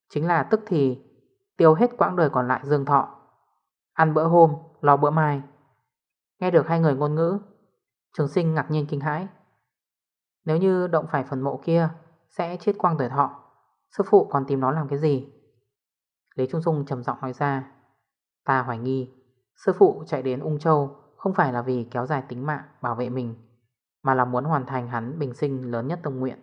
Chính là tức thì tiêu hết quãng đời còn lại dương thọ Ăn bữa hôm, lo bữa mai. Nghe được hai người ngôn ngữ Trường sinh ngạc nhiên kinh hãi. Nếu như động phải phần mộ kia Sẽ chết quang tuổi thọ Sư phụ còn tìm nó làm cái gì? Lý Trung Dung trầm giọng nói ra Ta hoài nghi Sư phụ chạy đến Ung Châu Không phải là vì kéo dài tính mạng, bảo vệ mình, Mà là muốn hoàn thành hắn bình sinh lớn nhất tâm nguyện.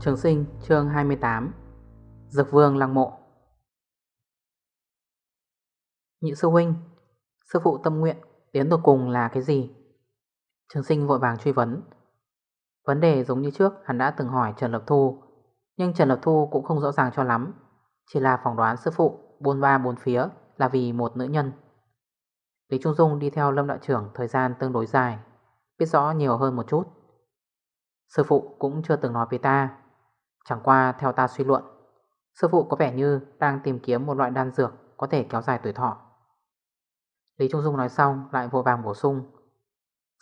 Trường sinh chương 28 Dược vương lăng mộ. Nhị sư huynh, Sư phụ tâm nguyện Đến tột cùng là cái gì? Trường sinh vội vàng truy vấn. Vấn đề giống như trước, Hắn đã từng hỏi Trần Lập Thu, Nhưng Trần Lập Thu cũng không rõ ràng cho lắm. Chỉ là phỏng đoán sư phụ Buôn ba bốn phía là vì một nữ nhân. Lý Trung Dung đi theo Lâm Đạo trưởng Thời gian tương đối dài, Biết rõ nhiều hơn một chút. Sư phụ cũng chưa từng nói với ta, Chẳng qua theo ta suy luận, Sư phụ có vẻ như đang tìm kiếm một loại đan dược Có thể kéo dài tuổi thọ. Lý Trung Dung nói xong lại vội vàng bổ sung.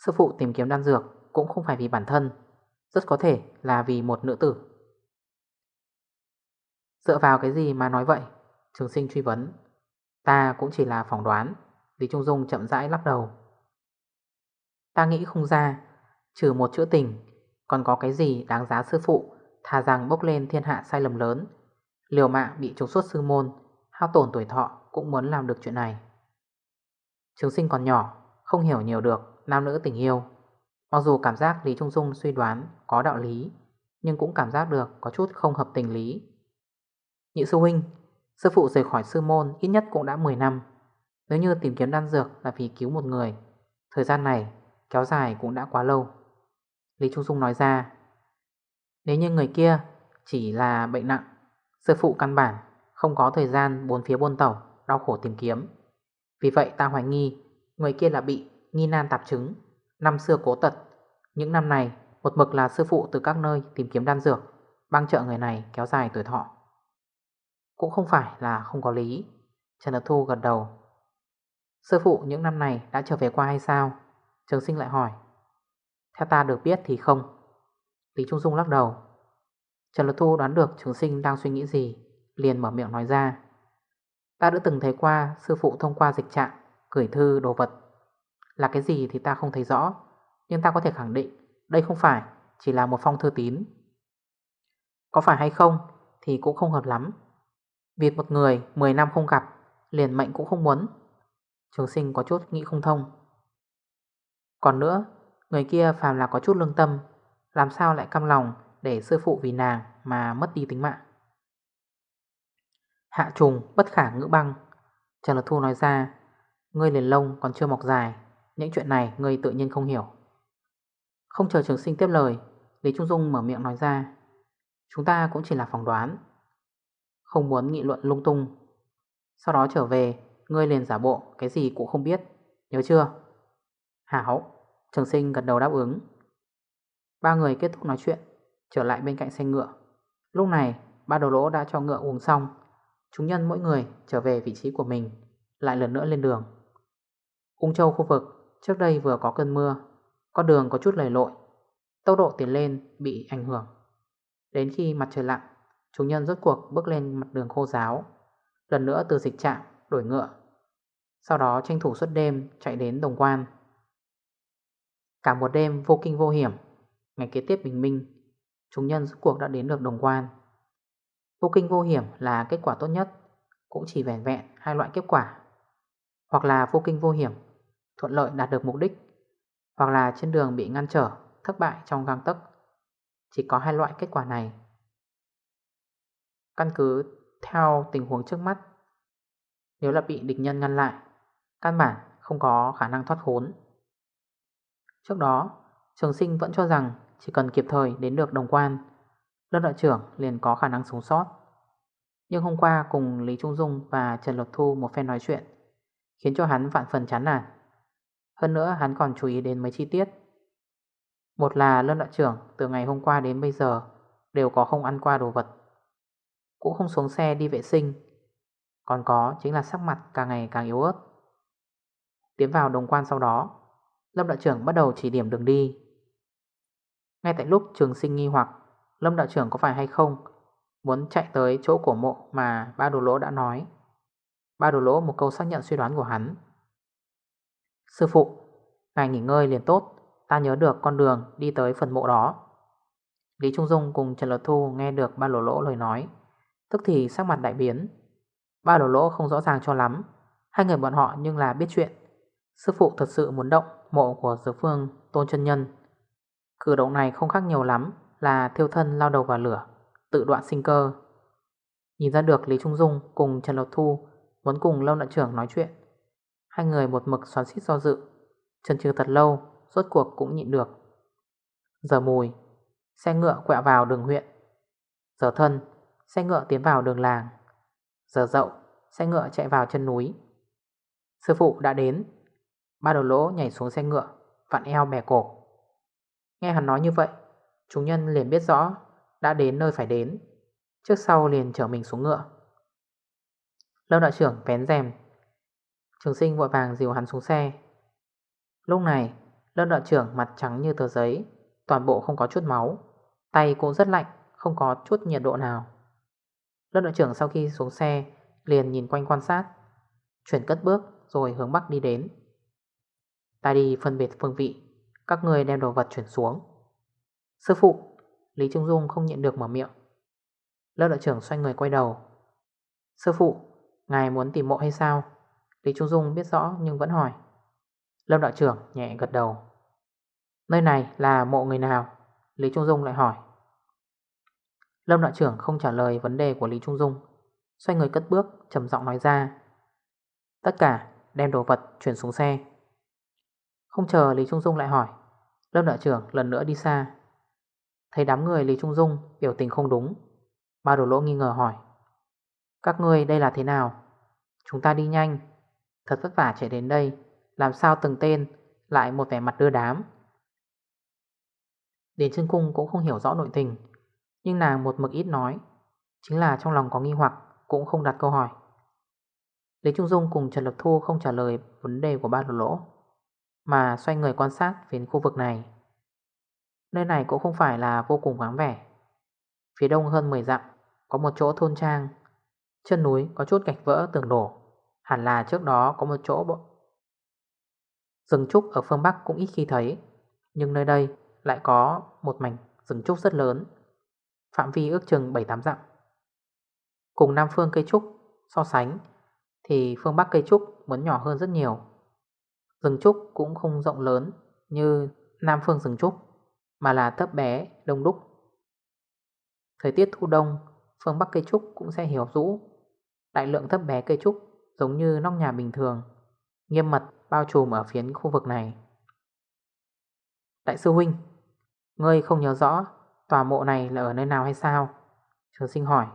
Sư phụ tìm kiếm đan dược Cũng không phải vì bản thân, Rất có thể là vì một nữ tử. Dựa vào cái gì mà nói vậy? Trường sinh truy vấn. Ta cũng chỉ là phỏng đoán, Lý Trung Dung chậm rãi lắc đầu. Ta nghĩ không ra, Trừ một chữ tình, Còn có cái gì đáng giá sư phụ Thà rằng bốc lên thiên hạ sai lầm lớn? Liều mạng bị trục xuất sư môn, Hao tổn tuổi thọ cũng muốn làm được chuyện này. Trường sinh còn nhỏ, Không hiểu nhiều được nam nữ tình yêu. Mặc dù cảm giác Lý Trung Dung suy đoán Có đạo lý, Nhưng cũng cảm giác được có chút không hợp tình lý. Nhị sư huynh, Sư phụ rời khỏi sư môn ít nhất cũng đã 10 năm. Nếu như tìm kiếm đan dược là vì cứu một người, Thời gian này kéo dài cũng đã quá lâu. Lý Trung Dung nói ra, nếu như người kia chỉ là bệnh nặng, Sư phụ căn bản không có thời gian bốn phía buôn tàu, Đau khổ tìm kiếm. Vì vậy ta hoài nghi, Người kia là bị nghi nan tạp chứng, Năm xưa cố tật. Những năm này, một mực là sư phụ từ các nơi tìm kiếm đan dược, Băng trợ người này kéo dài tuổi thọ. Cũng không phải là không có lý. Trần Đức Thu gật đầu. Sư phụ những năm này đã trở về qua hay sao? Trường sinh lại hỏi. Theo ta được biết thì không. Lý Trung Dung lắc đầu. Trần Lực Thu đoán được trường sinh đang suy nghĩ gì, Liền mở miệng nói ra. Ta đã từng thấy qua, sư phụ thông qua dịch trạng, Gửi thư, đồ vật. Là cái gì thì ta không thấy rõ, Nhưng ta có thể khẳng định, Đây không phải chỉ là một phong thư tín. Có phải hay không Thì cũng không hợp lắm. Việc một người 10 năm không gặp, Liền mệnh cũng không muốn. Trường sinh có chút nghĩ không thông. Còn nữa, Người kia phàm là có chút lương tâm, Làm sao lại căm lòng Để sư phụ vì nàng mà mất đi tính mạng? Hạ trùng bất khả ngữ băng. Trần Lật Thu nói ra, Ngươi liền lông còn chưa mọc dài, Những chuyện này ngươi tự nhiên không hiểu. Không chờ trường sinh tiếp lời, Lý Trung Dung mở miệng nói ra, Chúng ta cũng chỉ là phỏng đoán, Không muốn nghị luận lung tung. Sau đó trở về, Ngươi liền giả bộ cái gì cũng không biết, Nhớ chưa? Hảo. Trường sinh gật đầu đáp ứng. Ba người kết thúc nói chuyện, Trở lại bên cạnh xe ngựa. Lúc này, ba đầu lỗ đã cho ngựa uống xong. Chúng nhân mỗi người trở về vị trí của mình, Lại lần nữa lên đường. Ung châu khu vực, Trước đây vừa có cơn mưa, Con đường có chút lầy lội, Tốc độ tiến lên bị ảnh hưởng. Đến khi mặt trời lặn, Chúng nhân rốt cuộc bước lên mặt đường khô giáo, Lần nữa từ dịch trạm đổi ngựa, Sau đó tranh thủ suốt đêm chạy đến đồng quan. Cả một đêm vô kinh vô hiểm, Ngày kế tiếp bình minh, Chúng nhân rốt cuộc đã đến được đồng quan. Vô kinh vô hiểm là kết quả tốt nhất, Cũng chỉ vẻn vẹn hai loại kết quả. Hoặc là vô kinh vô hiểm, Thuận lợi đạt được mục đích, Hoặc là trên đường bị ngăn trở, Thất bại trong găng tấc. Chỉ có hai loại kết quả này. Căn cứ theo tình huống trước mắt, Nếu là bị địch nhân ngăn lại, Căn bản không có khả năng thoát khốn. Trước đó, Trường sinh vẫn cho rằng Chỉ cần kịp thời đến được đồng quan Lâm đội trưởng liền có khả năng sống sót. Nhưng hôm qua cùng Lý Trung Dung và Trần Lộc Thu một phen nói chuyện, Khiến cho hắn vạn phần chán nản. Hơn nữa hắn còn chú ý đến mấy chi tiết. Một là Lâm đội trưởng từ ngày hôm qua đến bây giờ Đều có không ăn qua đồ vật, Cũng không xuống xe đi vệ sinh. Còn có chính là sắc mặt càng ngày càng yếu ớt. Tiến vào đồng quan sau đó Lâm đội trưởng bắt đầu chỉ điểm đường đi. Ngay tại lúc trường sinh nghi hoặc Lâm đạo trưởng có phải hay không? Muốn chạy tới chỗ cổ mộ mà ba đồ lỗ đã nói. Ba đồ lỗ một câu xác nhận suy đoán của hắn. Sư phụ Ngài nghỉ ngơi liền tốt, Ta nhớ được con đường đi tới phần mộ đó. Lý Trung Dung cùng Trần Lột Thu nghe được ba lỗ lỗ lời nói, Tức thì sắc mặt đại biến. Ba lỗ lỗ không rõ ràng cho lắm, Hai người bọn họ nhưng là biết chuyện. Sư phụ thật sự muốn động mộ của dược phương, Tôn chân Nhân. Cử động này không khác nhiều lắm là thiêu thân lao đầu vào lửa, tự đoạn sinh cơ. Nhìn ra được Lý Trung Dung cùng Trần Lộc Thu muốn cùng Lâu Nạn trưởng nói chuyện. Hai người một mực xoắn xít do dự, chân chừ thật lâu, rốt cuộc cũng nhịn được. Giờ mùi, xe ngựa quẹo vào đường huyện. Giờ thân, xe ngựa tiến vào đường làng. Giờ dậu, xe ngựa chạy vào chân núi. Sư phụ đã đến. Ba đầu lỗ nhảy xuống xe ngựa, vặn eo bẻ cổ. Nghe hắn nói như vậy, Chúng nhân liền biết rõ, Đã đến nơi phải đến. Trước sau liền chở mình xuống ngựa. Lâm đạo trưởng vén rèm. Trường sinh vội vàng dìu hắn xuống xe. Lúc này, Lâm đạo trưởng mặt trắng như tờ giấy, Toàn bộ không có chút máu. Tay cũng rất lạnh, Không có chút nhiệt độ nào. Lâm đạo trưởng sau khi xuống xe, Liền nhìn quanh quan sát. Chuyển cất bước, rồi hướng bắc đi đến. Ta đi phân biệt phương vị. Các người đem đồ vật chuyển xuống. Sư phụ! Lý Trung Dung không nhịn được mở miệng. Lớp đội trưởng xoay người quay đầu. Sư phụ, Ngài muốn tìm mộ hay sao? Lý Trung Dung biết rõ nhưng vẫn hỏi. Lớp đạo trưởng nhẹ gật đầu. Nơi này là mộ người nào? Lý Trung Dung lại hỏi. Lâm đạo trưởng không trả lời vấn đề của Lý Trung Dung. Xoay người cất bước, trầm giọng nói ra. Tất cả đem đồ vật chuyển xuống xe. Không chờ Lý Trung Dung lại hỏi Lâm đạo trưởng lần nữa đi xa. Thấy đám người Lý Trung Dung biểu tình không đúng. Ba đồ lỗ nghi ngờ hỏi, Các người đây là thế nào? Chúng ta đi nhanh. Thật vất vả chạy đến đây, Làm sao từng tên lại một vẻ mặt đưa đám? Đến chân cung cũng không hiểu rõ nội tình, Nhưng nàng một mực ít nói, Chính là trong lòng có nghi hoặc Cũng không đặt câu hỏi. Lý Trung Dung cùng Trần Lập Thu không trả lời vấn đề của ba đồ lỗ, Mà xoay người quan sát phía khu vực này. Nơi này cũng không phải là vô cùng vắng vẻ. Phía đông hơn 10 dặm, Có một chỗ thôn trang. Chân núi có chút gạch vỡ tường đổ. Hẳn là trước đó có một chỗ bộ Rừng trúc ở phương Bắc cũng ít khi thấy. Nhưng nơi đây lại có một mảnh rừng trúc rất lớn. Phạm vi ước chừng 7-8 dặm. Cùng Nam phương cây trúc so sánh, Thì phương Bắc cây trúc muốn nhỏ hơn rất nhiều. Rừng trúc cũng không rộng lớn như Nam phương rừng trúc. Mà là thấp bé, đông đúc. Thời tiết thu đông Phương Bắc cây trúc cũng sẽ hiểu rũ. Đại lượng thấp bé cây trúc Giống như nóc nhà bình thường Nghiêm mật bao trùm ở phiến khu vực này. Đại sư Huynh Ngươi không nhớ rõ Tòa mộ này là ở nơi nào hay sao? Trường sinh hỏi.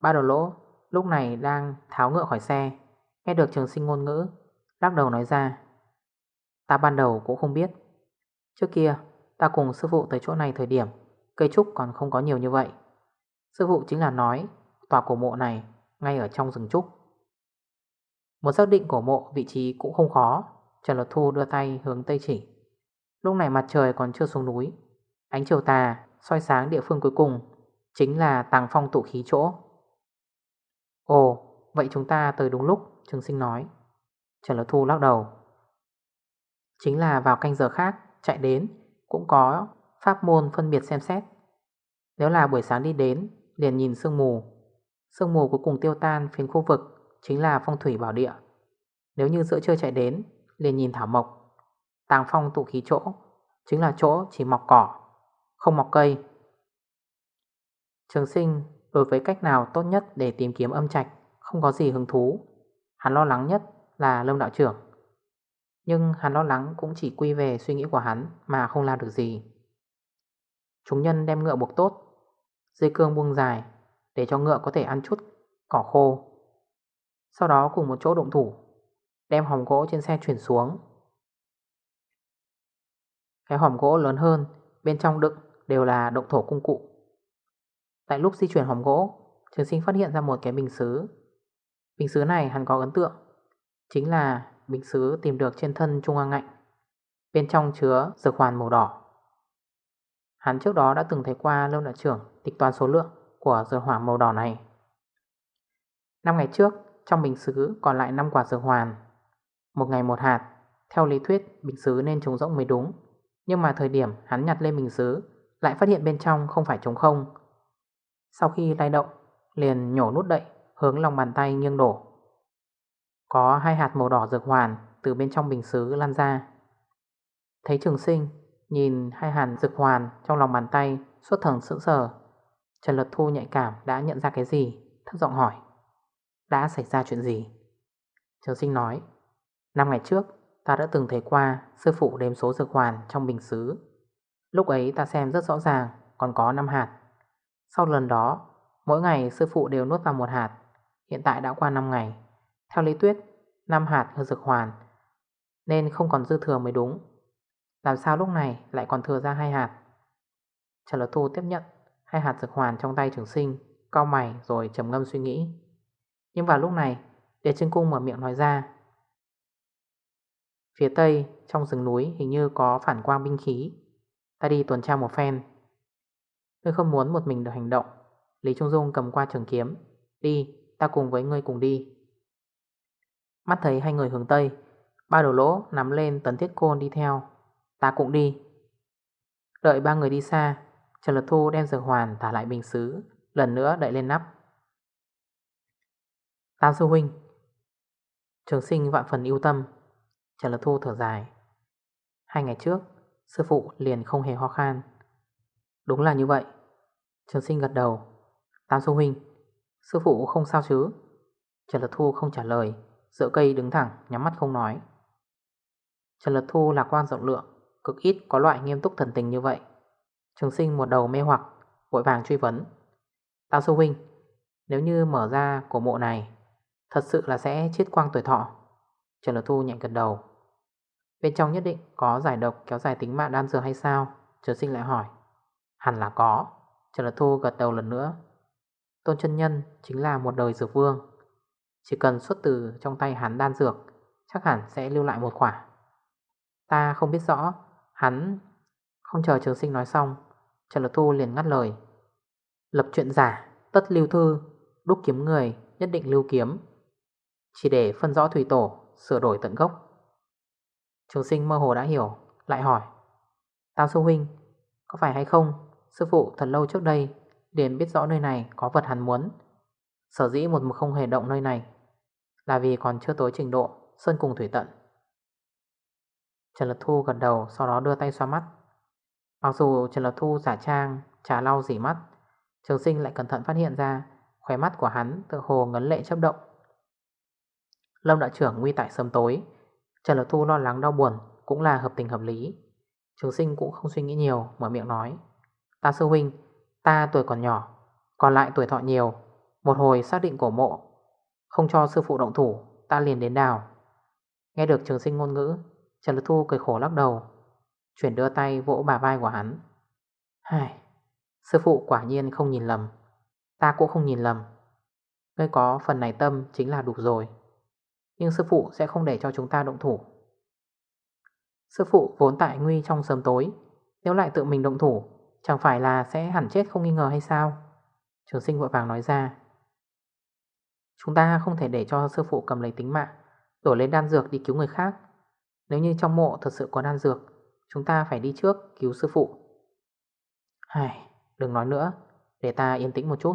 Ba đầu lỗ lúc này đang tháo ngựa khỏi xe Nghe được trường sinh ngôn ngữ Lắc đầu nói ra. Ta ban đầu cũng không biết. Trước kia ta cùng sư phụ tới chỗ này thời điểm Cây trúc còn không có nhiều như vậy. Sư phụ chính là nói Tòa cổ mộ này ngay ở trong rừng trúc. Một xác định cổ mộ vị trí cũng không khó Trần Lột Thu đưa tay hướng Tây chỉ. Lúc này mặt trời còn chưa xuống núi Ánh chiều tà soi sáng địa phương cuối cùng Chính là tàng phong tụ khí chỗ. Ồ, vậy chúng ta tới đúng lúc Trường sinh nói. Trần Lột Thu lắc đầu. Chính là vào canh giờ khác Chạy đến cũng có pháp môn phân biệt xem xét. Nếu là buổi sáng đi đến, Liền nhìn sương mù. Sương mù cuối cùng tiêu tan phiến khu vực Chính là phong thủy bảo địa. Nếu như giữa trưa chạy đến, Liền nhìn thảo mộc. Tàng phong tụ khí chỗ, Chính là chỗ chỉ mọc cỏ, Không mọc cây. Trường sinh đối với cách nào tốt nhất để tìm kiếm âm trạch Không có gì hứng thú. Hắn lo lắng nhất là Lâm Đạo trưởng. Nhưng hắn lo lắng cũng chỉ quy về suy nghĩ của hắn Mà không làm được gì. Chúng nhân đem ngựa buộc tốt, Dây cương buông dài Để cho ngựa có thể ăn chút cỏ khô. Sau đó cùng một chỗ động thủ, Đem hòm gỗ trên xe chuyển xuống. Cái hòm gỗ lớn hơn, Bên trong đựng đều là động thổ cung cụ. Tại lúc di chuyển hòm gỗ, Trường sinh phát hiện ra một cái bình xứ. Bình xứ này hắn có ấn tượng, Chính là bình xứ tìm được trên thân Trung Hoa Ngạnh. Bên trong chứa dược hoàn màu đỏ. Hắn trước đó đã từng thấy qua lâu Đạo trưởng tịch toán số lượng của dược hoàn màu đỏ này. Năm ngày trước, trong bình xứ còn lại 5 quả dược hoàn. Một ngày một hạt, Theo lý thuyết bình xứ nên trống rỗng mới đúng. Nhưng mà thời điểm hắn nhặt lên bình xứ Lại phát hiện bên trong không phải trống không. Sau khi lay động, Liền nhổ nút đậy, Hướng lòng bàn tay nghiêng đổ. Có hai hạt màu đỏ dược hoàn Từ bên trong bình xứ lan ra. Thấy trường sinh, Nhìn hai hạt dược hoàn trong lòng bàn tay, xuất thần sững sờ. Trần Lật Thu nhạy cảm đã nhận ra cái gì? Thấp giọng hỏi. Đã xảy ra chuyện gì? Trường sinh nói. Năm ngày trước, ta đã từng thấy qua Sư phụ đếm số dược hoàn trong bình xứ. Lúc ấy ta xem rất rõ ràng, Còn có 5 hạt. Sau lần đó, Mỗi ngày sư phụ đều nuốt vào một hạt. Hiện tại đã qua 5 ngày. Theo lý tuyết 5 hạt hơn dược hoàn Nên không còn dư thừa mới đúng. Làm sao lúc này lại còn thừa ra hai hạt? Trần Lật Thu tiếp nhận Hai hạt dược hoàn trong tay trường sinh Cao mày rồi trầm ngâm suy nghĩ. Nhưng vào lúc này Địa chân cung mở miệng nói ra. Phía tây trong rừng núi hình như có phản quang binh khí. Ta đi tuần tra một phen. Ngươi không muốn một mình được hành động. Lý Trung Dung cầm qua trường kiếm. Đi, ta cùng với ngươi cùng đi. Mắt thấy hai người hướng Tây, Ba đổ lỗ nắm lên tấn thiết côn đi theo. Ta cũng đi. Đợi ba người đi xa, Trần Lật Thu đem dược hoàn thả lại bình xứ, Lần nữa đậy lên nắp. Tam sư huynh, Trường sinh vạn phần yêu tâm. Trần Lật Thu thở dài. Hai ngày trước, Sư phụ liền không hề ho khan. Đúng là như vậy. Trường sinh gật đầu. Tam sư huynh, Sư phụ không sao chứ? Trần Lật Thu không trả lời. Dựa cây đứng thẳng, nhắm mắt không nói. Trần Lật Thu lạc quan rộng lượng, Cực ít có loại nghiêm túc thần tình như vậy. Trường sinh một đầu mê hoặc, Vội vàng truy vấn. Tao sư huynh, Nếu như mở ra cổ mộ này, Thật sự là sẽ chết quang tuổi thọ. Trần Lật Thu nhạy gần đầu. Bên trong nhất định có giải độc kéo dài tính mạng đan dược hay sao? Trường sinh lại hỏi. Hẳn là có. Trần Lật Thu gật đầu lần nữa. Tôn chân nhân chính là một đời dược vương. Chỉ cần xuất từ trong tay hắn đan dược, Chắc hẳn sẽ lưu lại một quả. Ta không biết rõ, Hắn không chờ trường sinh nói xong, Trần Lực Thu liền ngắt lời. Lập chuyện giả, Tất lưu thư, Đúc kiếm người, Nhất định lưu kiếm. Chỉ để phân rõ thủy tổ, Sửa đổi tận gốc. Trường sinh mơ hồ đã hiểu, Lại hỏi. Tam sư huynh, Có phải hay không, Sư phụ thật lâu trước đây liền biết rõ nơi này có vật hắn muốn? Sở dĩ một mực không hề động nơi này. Là vì còn chưa tối trình độ, Sơn cùng thủy tận. Trần Lật Thu gật đầu, Sau đó đưa tay xoa mắt. Mặc dù Trần Lật Thu giả trang Trà lau dỉ mắt, Trường sinh lại cẩn thận phát hiện ra Khóe mắt của hắn tự hồ ngấn lệ chấp động. Lâm đạo trưởng nguy tại sớm tối, Trần Lật Thu lo lắng đau buồn Cũng là hợp tình hợp lý. Trường sinh cũng không suy nghĩ nhiều, Mở miệng nói, Ta sư huynh, Ta tuổi còn nhỏ, Còn lại tuổi thọ nhiều, Một hồi xác định cổ mộ không cho sư phụ động thủ, Ta liền đến đào Nghe được trường sinh ngôn ngữ, Trần Lực Thu cười khổ lắc đầu, Chuyển đưa tay vỗ bà vai của hắn. Hài, Sư phụ quả nhiên không nhìn lầm. Ta cũng không nhìn lầm. Ngươi có phần này tâm chính là đủ rồi. Nhưng sư phụ sẽ không để cho chúng ta động thủ. Sư phụ vốn tại nguy trong sớm tối, Nếu lại tự mình động thủ, Chẳng phải là sẽ hẳn chết không nghi ngờ hay sao? Trường sinh vội vàng nói ra. Chúng ta không thể để cho sư phụ cầm lấy tính mạng Đổi lấy đan dược đi cứu người khác. Nếu như trong mộ thật sự có đan dược Chúng ta phải đi trước cứu sư phụ. Hài, đừng nói nữa Để ta yên tĩnh một chút.